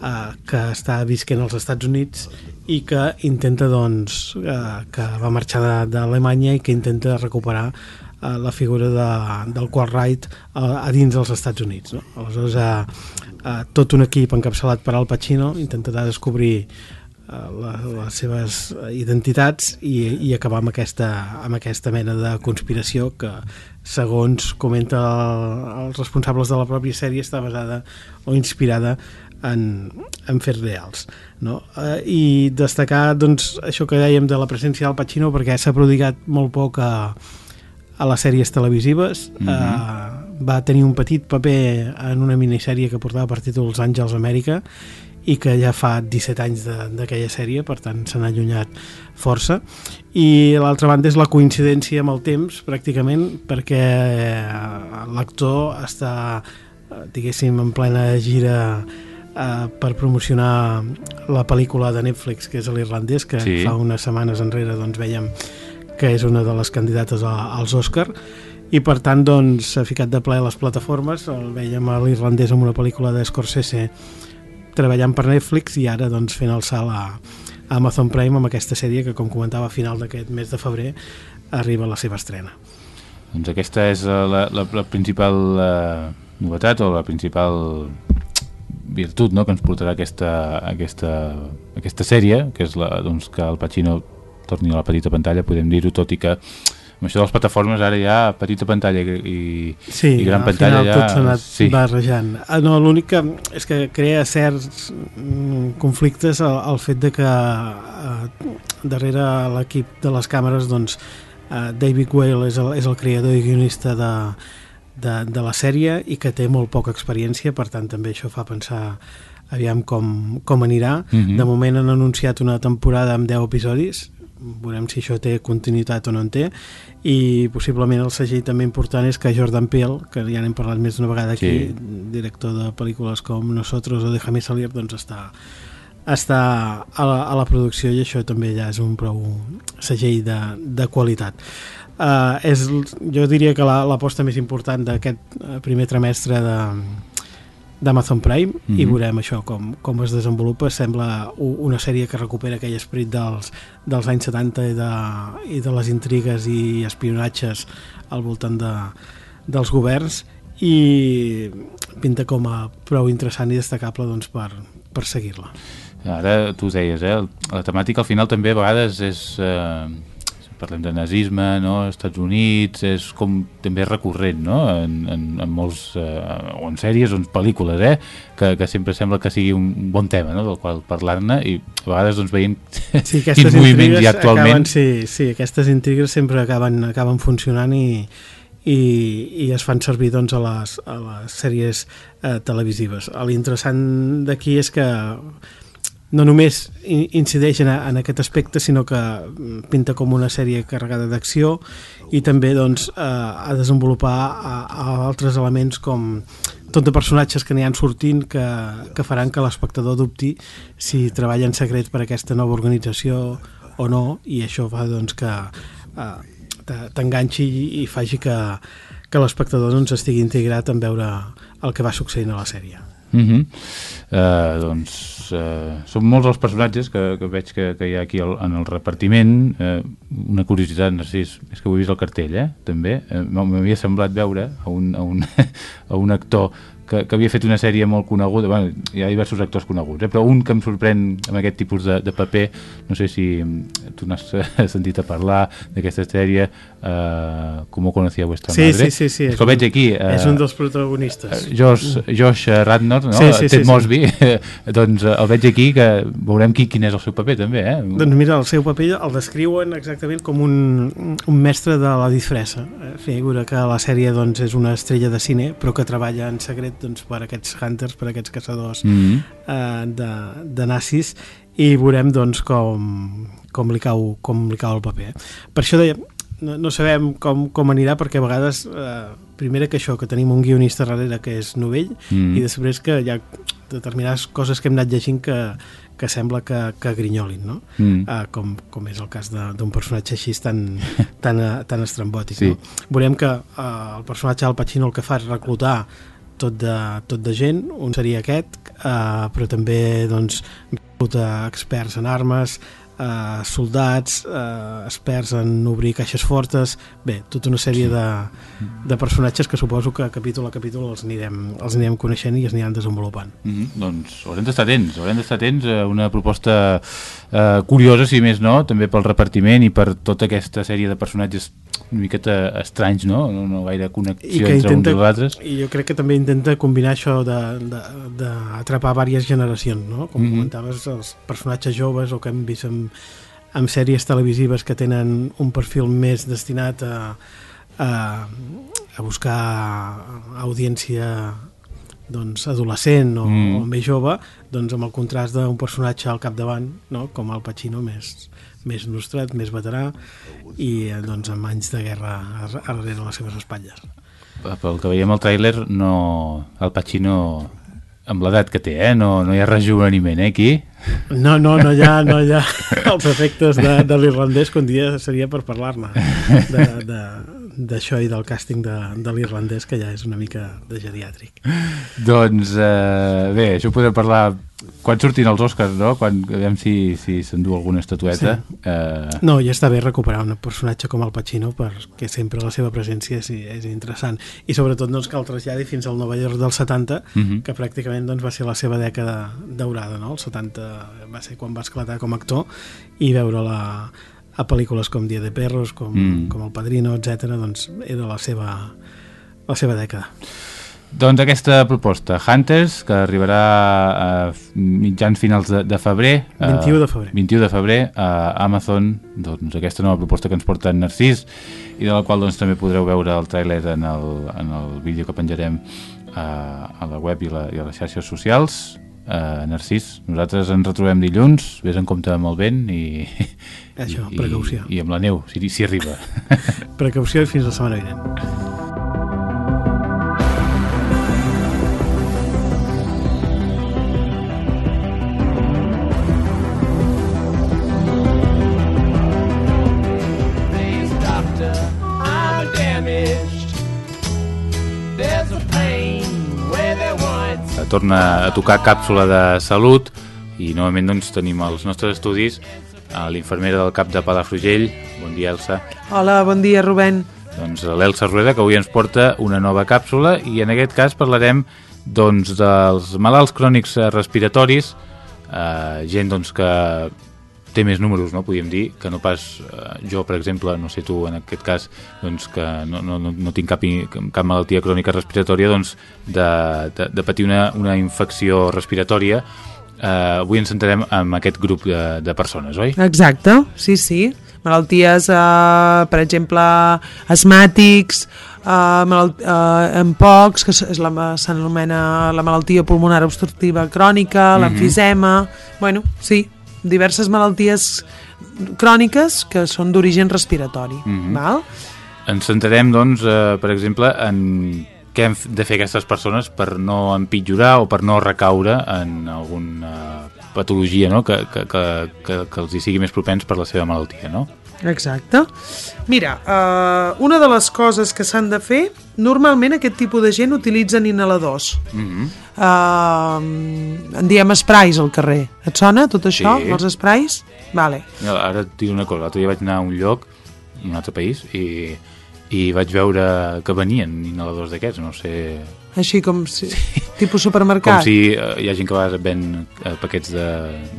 uh, que està visquent als Estats Units i que intenta doncs uh, que va marxar d'Alemanya i que intenta recuperar uh, la figura de, del Qual Wright uh, a dins dels Estats Units no? aleshores uh, uh, tot un equip encapçalat per Al Pacino intentarà descobrir la, les seves identitats i, i acabar amb aquesta, amb aquesta mena de conspiració que segons comenta el, els responsables de la pròpia sèrie està basada o inspirada en, en fets reals no? Uh, i destacar doncs, això que dèiem de la presència del Pacino perquè s'ha prodigat molt poc a, a les sèries televisives mm -hmm. uh, va tenir un petit paper en una minissèrie que portava per títol Els Àngels Amèrica i que ja fa 17 anys d'aquella sèrie, per tant se n'ha allunyat força. I l'altra banda és la coincidència amb el temps, pràcticament, perquè eh, l'actor està, eh, diguéssim, en plena gira eh, per promocionar la pel·lícula de Netflix, que és l'irlandès, que sí. fa unes setmanes enrere doncs, veiem que és una de les candidates als Oscar, i per tant doncs s'ha ficat de ple a les plataformes el veiem a l'irlandès amb una pel·lícula de Scorsese treballant per Netflix i ara doncs fent el salt a, Amazon Prime amb aquesta sèrie que com comentava a final d'aquest mes de febrer arriba la seva estrena doncs aquesta és eh, la, la, la principal eh, novetat o la principal virtut no? que ens portarà aquesta, aquesta, aquesta sèrie que és la, doncs, que el Pacino torni a la petita pantalla podem dir-ho tot i que amb això de les plataformes ara ja petita pantalla i, sí, i gran pantalla ja... tot s'ha anat sí. barrejant. Ah, no, l'únic que és que crea certs mm, conflictes el, el fet de que uh, darrere l'equip de les càmeres doncs uh, David Whale és el, és el creador i guionista de, de, de la sèrie i que té molt poca experiència, per tant també això fa pensar aviam com, com anirà. Mhm. -huh. De moment han anunciat una temporada amb 10 episodis, veurem si això té continuïtat o no en té i possiblement el segell també important és que Jordan Peele, que ja n'hem parlat més d'una vegada aquí, sí. director de pel·lícules com Nosotros o Déjame salir doncs està, està a la, a la producció i això també ja és un prou segell de, de qualitat uh, és, jo diria que l'aposta la, més important d'aquest eh, primer trimestre de, d'Amazon Prime mm -hmm. i mhm. veurem això com, com es desenvolupa sembla una sèrie que recupera aquell esperit dels, dels anys 70 i de, i de les intrigues i espionatges al voltant de, dels governs i pinta com a prou interessant i destacable doncs, per, per seguir-la Ara tu deies, eh? la temàtica al final també a vegades és... Eh parlem de nazisme, no? Estats Units, és com també recurrent, no? En, en, en molts, eh, o en sèries o en pel·lícules, eh? Que, que sempre sembla que sigui un bon tema, no? Del qual parlar-ne i a vegades doncs veiem sí, quins moviments hi ha actualment. Acaben, sí, sí, aquestes intrigues sempre acaben, acaben funcionant i, i, i es fan servir doncs, a, les, a les sèries eh, televisives. L'interessant d'aquí és que no només incideix en, en aquest aspecte, sinó que mm, pinta com una sèrie carregada d'acció i també doncs, eh, a desenvolupar a, a altres elements com tot de personatges que n'hi han sortint que, que faran que l'espectador dubti si treballa en secret per aquesta nova organització o no, i això fa doncs, que eh, t'enganxi i faci que, que l'espectador doncs, estigui integrat en veure el que va succeint a la sèrie. Uh -huh. uh, doncs uh, són molts els personatges que, que veig que, que hi ha aquí el, en el repartiment uh, una curiositat, Narcís és que ho he vist al cartell, eh? també uh, m'havia semblat veure a un, a un, a un actor que que, havia fet una sèrie molt coneguda, bueno, hi ha diversos actors coneguts, eh? però un que em sorprèn amb aquest tipus de, de paper, no sé si tu n'has sentit a parlar d'aquesta sèrie, uh, Com ho conocía vuestra sí, madre. Sí, sí, sí. És que veig aquí. Uh, és un dels protagonistes. Josh, Josh Radnor, no? Sí, sí, Ted sí, Mosby, sí. doncs el veig aquí que veurem qui, quin és el seu paper també, eh? Doncs mira, el seu paper el descriuen exactament com un, un mestre de la disfressa. Figura que la sèrie doncs, és una estrella de cine, però que treballa en secret doncs, per aquests hunters, per aquests caçadors mm -hmm. eh, de, de nazis, i veurem doncs, com, com, li cau, com li cau el paper. Per això deia, no, no sabem com, com anirà perquè a vegades eh, primera que això, que tenim un guionista darrere que és novell mm. i després que hi ha determinades coses que hem anat llegint que, que sembla que, que grinyolin no? mm. uh, com, com és el cas d'un personatge així tan, tan, tan estrambòtic sí. no? veurem que uh, el personatge del Pacino el que fa és reclutar tot de, tot de gent, un seria aquest uh, però també doncs, recluta experts en armes eh, soldats, eh, experts en obrir caixes fortes, bé, tota una sèrie de, de personatges que suposo que capítol a capítol els anirem, els anirem coneixent i es aniran desenvolupant. Mm -hmm. Doncs haurem d'estar atents, haurem d'estar atents a una proposta eh, curiosa, si més no, també pel repartiment i per tota aquesta sèrie de personatges una miqueta estranys, no? No, no gaire connexió entre intenta, uns i altres. I jo crec que també intenta combinar això d'atrapar diverses generacions, no? Com mm -hmm. comentaves, els personatges joves o que hem vist en amb sèries televisives que tenen un perfil més destinat a, a, a buscar audiència doncs, adolescent o, mm. o més jove, doncs amb el contrast d'un personatge al capdavant, no? com el Pacino, més, més nostrat, més veterà, i doncs amb anys de guerra darrere les seves espatlles. Pel que veiem al tràiler, no, el Pacino amb l'edat que té, eh? No, no hi ha rejuveniment, eh, aquí? No, no, no hi ha, no hi ha els efectes de, de l'irlandès que un dia seria per parlar-ne d'això i del càsting de, de l'irlandès que ja és una mica de geriàtric. Doncs eh, bé, això ho podem parlar quan surtin els Oscars, no? Quan, aviam si si s'endú alguna estatueta. Sí. Eh... No, ja està bé recuperar un personatge com el Pacino perquè sempre la seva presència és, és interessant. I sobretot doncs, que el traslladi fins al Nova York del 70, uh -huh. que pràcticament doncs, va ser la seva dècada daurada, no? El 70 va ser quan va esclatar com a actor i veure-la a pel·lícules com Dia de Perros, com, mm. com El Padrino, etc doncs era la seva, la seva dècada. Doncs aquesta proposta, Hunters, que arribarà a mitjans finals de, de febrer. 21 de febrer. 21 de febrer a Amazon, doncs aquesta nova proposta que ens porta en Narcís i de la qual doncs, també podreu veure el tràiler en, el, en el vídeo que penjarem a, a la web i, la, i a les xarxes socials. Uh, Narcís, nosaltres ens retrobem dilluns, vés en compte amb el vent i, Això, precaució. i, i amb la neu, si, si arriba. precaució i fins la setmana vinent. Torna a tocar càpsula de salut i novament doncs, tenim els nostres estudis a l'infermera del CAP de Palafrugell. Bon dia, Elsa. Hola, bon dia, Rubén. Doncs l'Elsa Rueda, que avui ens porta una nova càpsula i en aquest cas parlarem doncs, dels malalts crònics respiratoris, eh, gent doncs, que té més números, no? podríem dir, que no pas eh, jo, per exemple, no sé tu en aquest cas, doncs que no, no, no tinc cap, cap malaltia crònica respiratòria, doncs de, de, de patir una, una infecció respiratòria, eh, avui ens centrarem en aquest grup de, de persones, oi? Exacte, sí, sí. Malalties, eh, per exemple, asmàtics, eh, malalt eh, en pocs, que s'anomena la malaltia pulmonar obstructiva crònica, mm -hmm. l'emfisema... Bueno, sí, diverses malalties cròniques que són d'origen respiratori. Mm -hmm. val? Ens centrarem, doncs, eh, per exemple, en què hem de fer aquestes persones per no empitjorar o per no recaure en alguna patologia no? que, que, que, que, els hi sigui més propens per la seva malaltia, no? Exacte. Mira, uh, una de les coses que s'han de fer, normalment aquest tipus de gent utilitzen inhaladors. Mm -hmm. uh, en diem sprays al carrer. Et sona tot això, sí. els sprays? Vale. Ara et dic una cosa, l'altre dia vaig anar a un lloc, en un altre país, i, i vaig veure que venien inhaladors d'aquests, no sé... Així com si... Sí tipus Com supermercat. si eh, hi ha gent que a vegades ven eh, paquets de,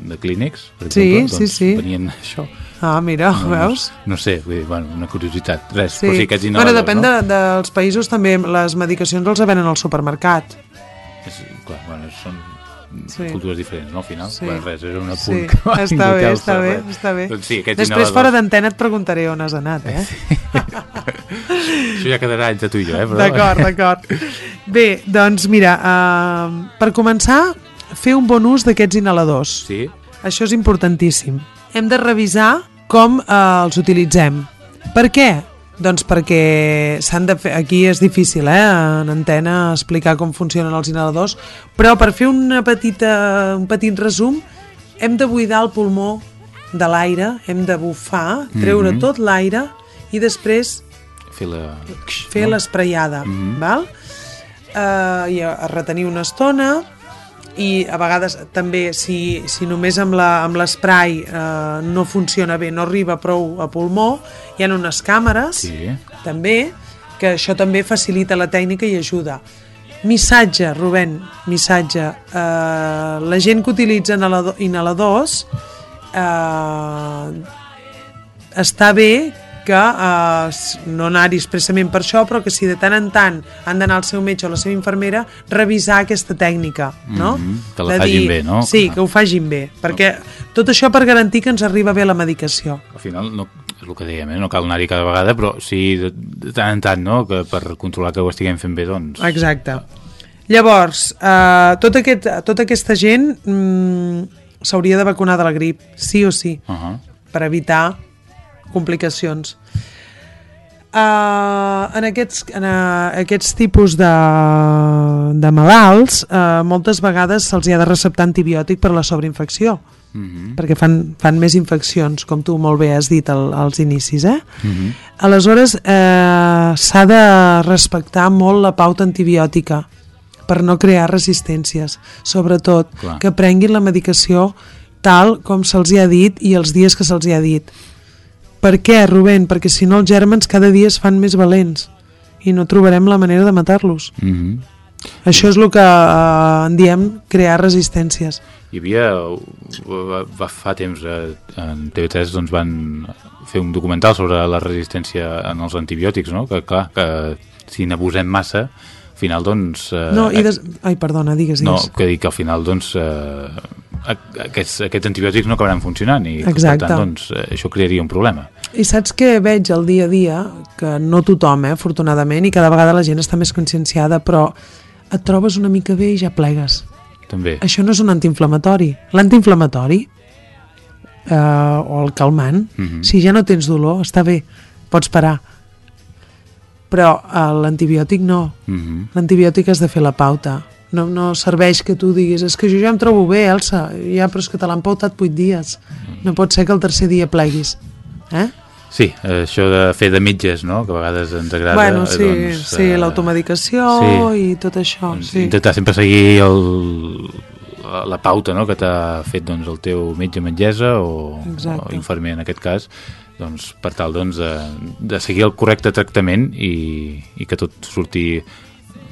de clínics, per Sí, exemple, sí, doncs sí. venien això. Ah, mira, veus? No sé, vull dir, bueno, una curiositat. Res, Sí. però sí aquests bueno, inhaladors, depèn no? de, dels països també, les medicacions els venen al supermercat. És, clar, bueno, són Sí. cultures diferents, no, al final? Sí. Bueno, res, era un apunt Sí, que m'ha està vingut bé, està bé, està bé. Doncs sí, Després, fora d'antena, et preguntaré on has anat, eh? Això ja quedarà entre tu i jo, eh? Però... D'acord, d'acord. Bé, doncs mira, uh, per començar, fer un bon ús d'aquests inhaladors. Sí? Això és importantíssim. Hem de revisar com eh, els utilitzem. Per què? Doncs perquè s'han de fer... Aquí és difícil, eh, en antena, explicar com funcionen els inhaladors, però per fer una petita, un petit resum, hem de buidar el pulmó de l'aire, hem de bufar, treure Mhm. tot l'aire i després Fer la... fer l'espraiada, Mhm. val? Uh, I a, a retenir una estona i a vegades també si, si només amb la- amb l'esprai uh, no funciona bé, no arriba prou a pulmó, hi ha unes càmeres Sí. també, que això també facilita la tècnica i ajuda. Missatge, Rubén, missatge. Uh, la gent que utilitza inhalado- inhaladors uh, està bé que uh, no anar-hi expressament per això, però que si de tant en tant han d'anar al seu metge o la seva infermera, revisar aquesta tècnica, no? Mhm, que la De facin bé, no? Sí, que ho facin bé, perquè tot això per garantir que ens arriba bé la medicació. Al final, no, és el que dèiem, eh? no cal anar-hi cada vegada, però sí de, de tant en tant, no? Que per controlar que ho estiguem fent bé, doncs... Exacte. Llavors, eh, tot aquest, tota aquesta gent mm, s'hauria de vacunar de la grip, sí o sí, Uh -huh. per evitar complicacions. Uh, en aquests, en uh, aquests tipus de, de malalts, uh, moltes vegades se'ls ha de receptar antibiòtic per la sobreinfecció, Mhm. perquè fan, fan més infeccions, com tu molt bé has dit al, als inicis, eh? Mhm. Aleshores, eh, s'ha de respectar molt la pauta antibiòtica per no crear resistències. Sobretot, Clar. que prenguin la medicació tal com se'ls ha dit i els dies que se'ls ha dit. Per què, Rubén? Perquè si no els gèrmens cada dia es fan més valents i no trobarem la manera de matar-los. Mhm. Això és el que eh, en diem crear resistències. Hi havia, va, va fa temps, eh, en TV3 doncs van fer un documental sobre la resistència en els antibiòtics, no? Que clar, que si n'abusem massa, al final doncs... Eh, No, i des... Ai, perdona, digues, No, digues. que dic que al final doncs eh, aquests, aquests antibiòtics no acabaran funcionant i Exacte. per tant doncs eh, això crearia un problema. I saps què veig al dia a dia? Que no tothom, eh, afortunadament, i cada vegada la gent està més conscienciada, però et trobes una mica bé i ja plegues. També. Això no és un antiinflamatori. L'antiinflamatori eh, o el calmant, Mhm. si ja no tens dolor, està bé, pots parar. Però eh, l'antibiòtic no. Mhm. L'antibiòtic has de fer la pauta. No, no serveix que tu diguis és que jo ja em trobo bé, Elsa, ja, però és que te l'han pautat 8 dies. No pot ser que el tercer dia pleguis. Eh? Sí, això de fer de mitges, no? que a vegades ens agrada. bueno, sí, doncs, sí, eh, l'automedicació sí. i tot això. Sí. Intentar sempre seguir el, la, la pauta no? que t'ha fet doncs, el teu metge metgessa o, Exacte. o infermer en aquest cas doncs, per tal doncs, de, de seguir el correcte tractament i, i que tot surti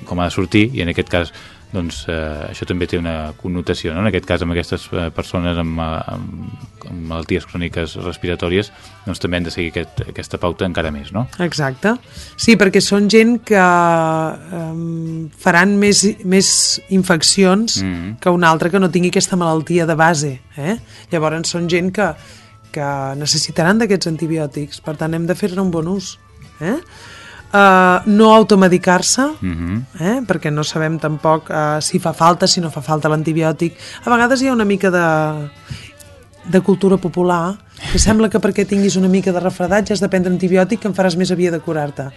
com ha de sortir i en aquest cas doncs, eh, això també té una connotació, no? en aquest cas amb aquestes eh, persones amb, eh, amb, amb malalties cròniques respiratòries doncs també han de seguir aquest, aquesta pauta encara més, no? Exacte. Sí, perquè són gent que um, faran més, més infeccions Mhm. que una altra que no tingui aquesta malaltia de base. Eh? Llavors són gent que, que necessitaran d'aquests antibiòtics, per tant hem de fer-ne un bon ús. Eh? Uh, no automedicar-se, Mhm. eh? perquè no sabem tampoc uh, si fa falta, si no fa falta l'antibiòtic. A vegades hi ha una mica de, de cultura popular que sembla que perquè tinguis una mica de refredatge has de prendre antibiòtic que en faràs més aviat de curar-te.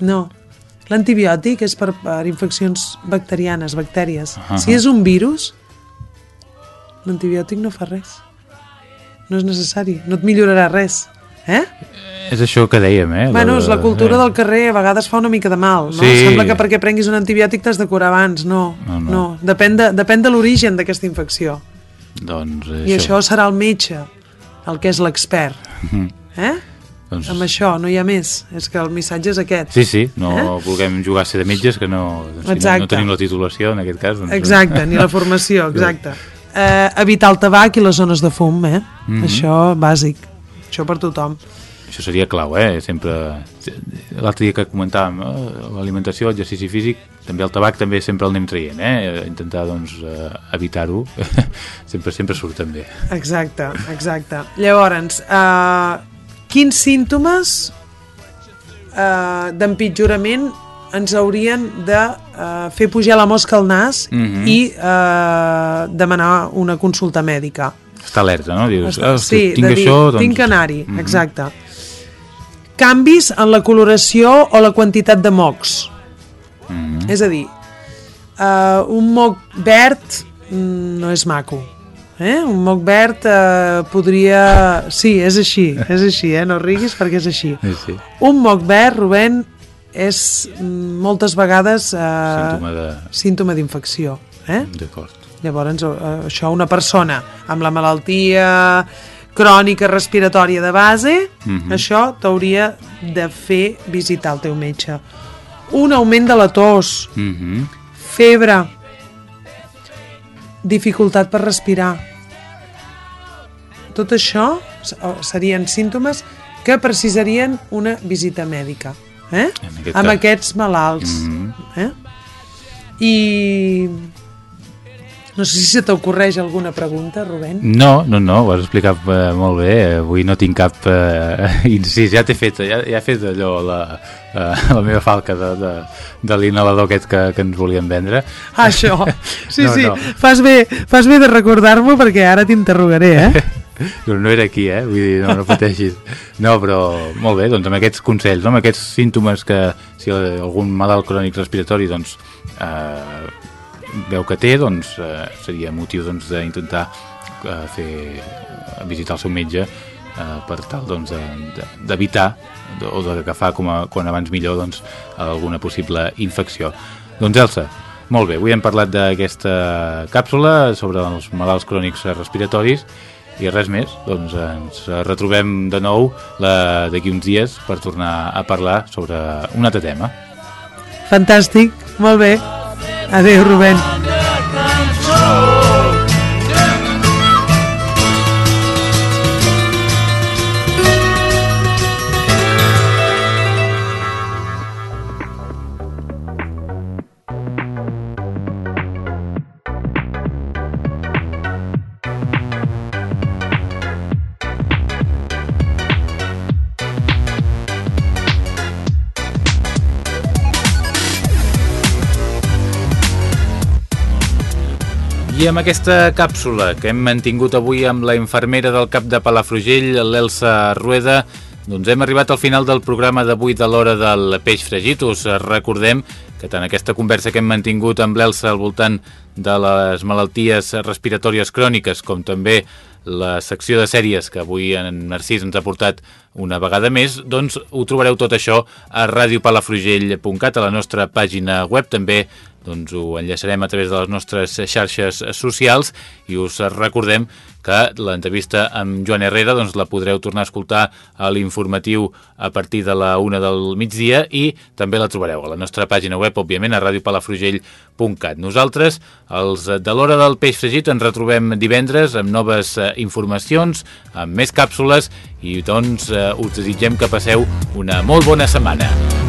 No. L'antibiòtic és per, per infeccions bacterianes, bactèries. Ahà. Si és un virus, l'antibiòtic no fa res. No és necessari, no et millorarà res. Eh? És això que dèiem, eh? Bueno, és la cultura eh, del carrer, a vegades fa una mica de mal, no? Sí. Sembla que perquè prenguis un antibiòtic t'has de curar abans, no. No, no. no. Depèn de, depèn de l'origen d'aquesta infecció. Doncs eh, I això serà el metge, el que és l'expert. Mhm. Eh? Doncs... amb això, no hi ha més. És que el missatge és aquest. Sí, sí, no Eh? vulguem jugar a ser de metges, que no, doncs, si no, no tenim la titulació en aquest cas. Doncs, Exacte, ni la formació, exacte. Eh, evitar el tabac i les zones de fum, eh? Mhm. Això, bàsic. Això per tothom. Això seria clau, eh? Sempre... L'altre dia que comentàvem eh? l'alimentació, l'exercici físic, també el tabac també sempre el anem traient, eh? Intentar, doncs, eh, evitar-ho. sempre sempre surt també. Exacte, exacte. Llavors, eh, quins símptomes eh, d'empitjorament ens haurien de eh, fer pujar la mosca al nas Mhm. i eh, demanar una consulta mèdica. Està alerta, no? Dius, Està- ah, sí, tinc de dir, això, doncs... tinc que anar-hi, Mhm. exacte. Canvis en la coloració o la quantitat de mocs. Mhm. És a dir, uh, un moc verd mm, no és maco. Eh? Un moc verd uh, podria... Sí, és així, és així, eh? no riguis perquè és així. Sí, sí. Un moc verd, Rubén, és moltes vegades uh, Símptoma de... símptoma d'infecció. Eh? D'acord. Llavors, eh, això, una persona amb la malaltia crònica respiratòria de base, Mhm. això t'hauria de fer visitar el teu metge. Un augment de la tos, Mhm. febre, dificultat per respirar. Tot això serien símptomes que precisarien una visita mèdica eh? En aquest amb cas. aquests malalts. Mhm. Eh? I no sé si se t'ocorreix alguna pregunta, Rubén. No, no, no, ho has explicat eh, molt bé. Avui no tinc cap eh, incís. Ja t'he fet, ja, ja he fet allò, la, eh, la meva falca de, de, de l'inhalador aquest que, que ens volien vendre. Ah, això. Sí, No, sí, no. Fas, bé, fas bé de recordar-m'ho perquè ara t'interrogaré, eh? No, era aquí, eh? Vull dir, no, no pateixis. No, però molt bé, doncs amb aquests consells, no? amb aquests símptomes que si algun malalt crònic respiratori doncs, eh, veu que té, doncs eh, seria motiu doncs, d'intentar eh, fer visitar el seu metge eh, per tal doncs, de- de- d'evitar de, o d'agafar com a, quan abans millor doncs, alguna possible infecció. Doncs Elsa, molt bé, avui hem parlat d'aquesta càpsula sobre els malalts crònics respiratoris i res més, doncs ens retrobem de nou d'aquí uns dies per tornar a parlar sobre un altre tema. Fantàstic, molt bé. Adéu, Rubén. I amb aquesta càpsula que hem mantingut avui amb la infermera del cap de Palafrugell, l'Elsa Rueda, doncs hem arribat al final del programa d'avui de l'hora del peix fregit. Us recordem que tant aquesta conversa que hem mantingut amb l'Elsa al voltant de les malalties respiratòries cròniques com també la secció de sèries que avui en Narcís ens ha portat una vegada més, doncs ho trobareu tot això a radiopalafrugell.cat, a la nostra pàgina web, també doncs ho enllaçarem a través de les nostres xarxes socials i us recordem que l'entrevista amb Joan Herrera doncs, la podreu tornar a escoltar a l'informatiu a partir de la una del migdia i també la trobareu a la nostra pàgina web, òbviament, a radiopalafrugell.cat. Nosaltres, els de l'hora del peix fregit, ens retrobem divendres amb noves eh, informacions, amb més càpsules i doncs eh, us desitgem que passeu una molt bona setmana.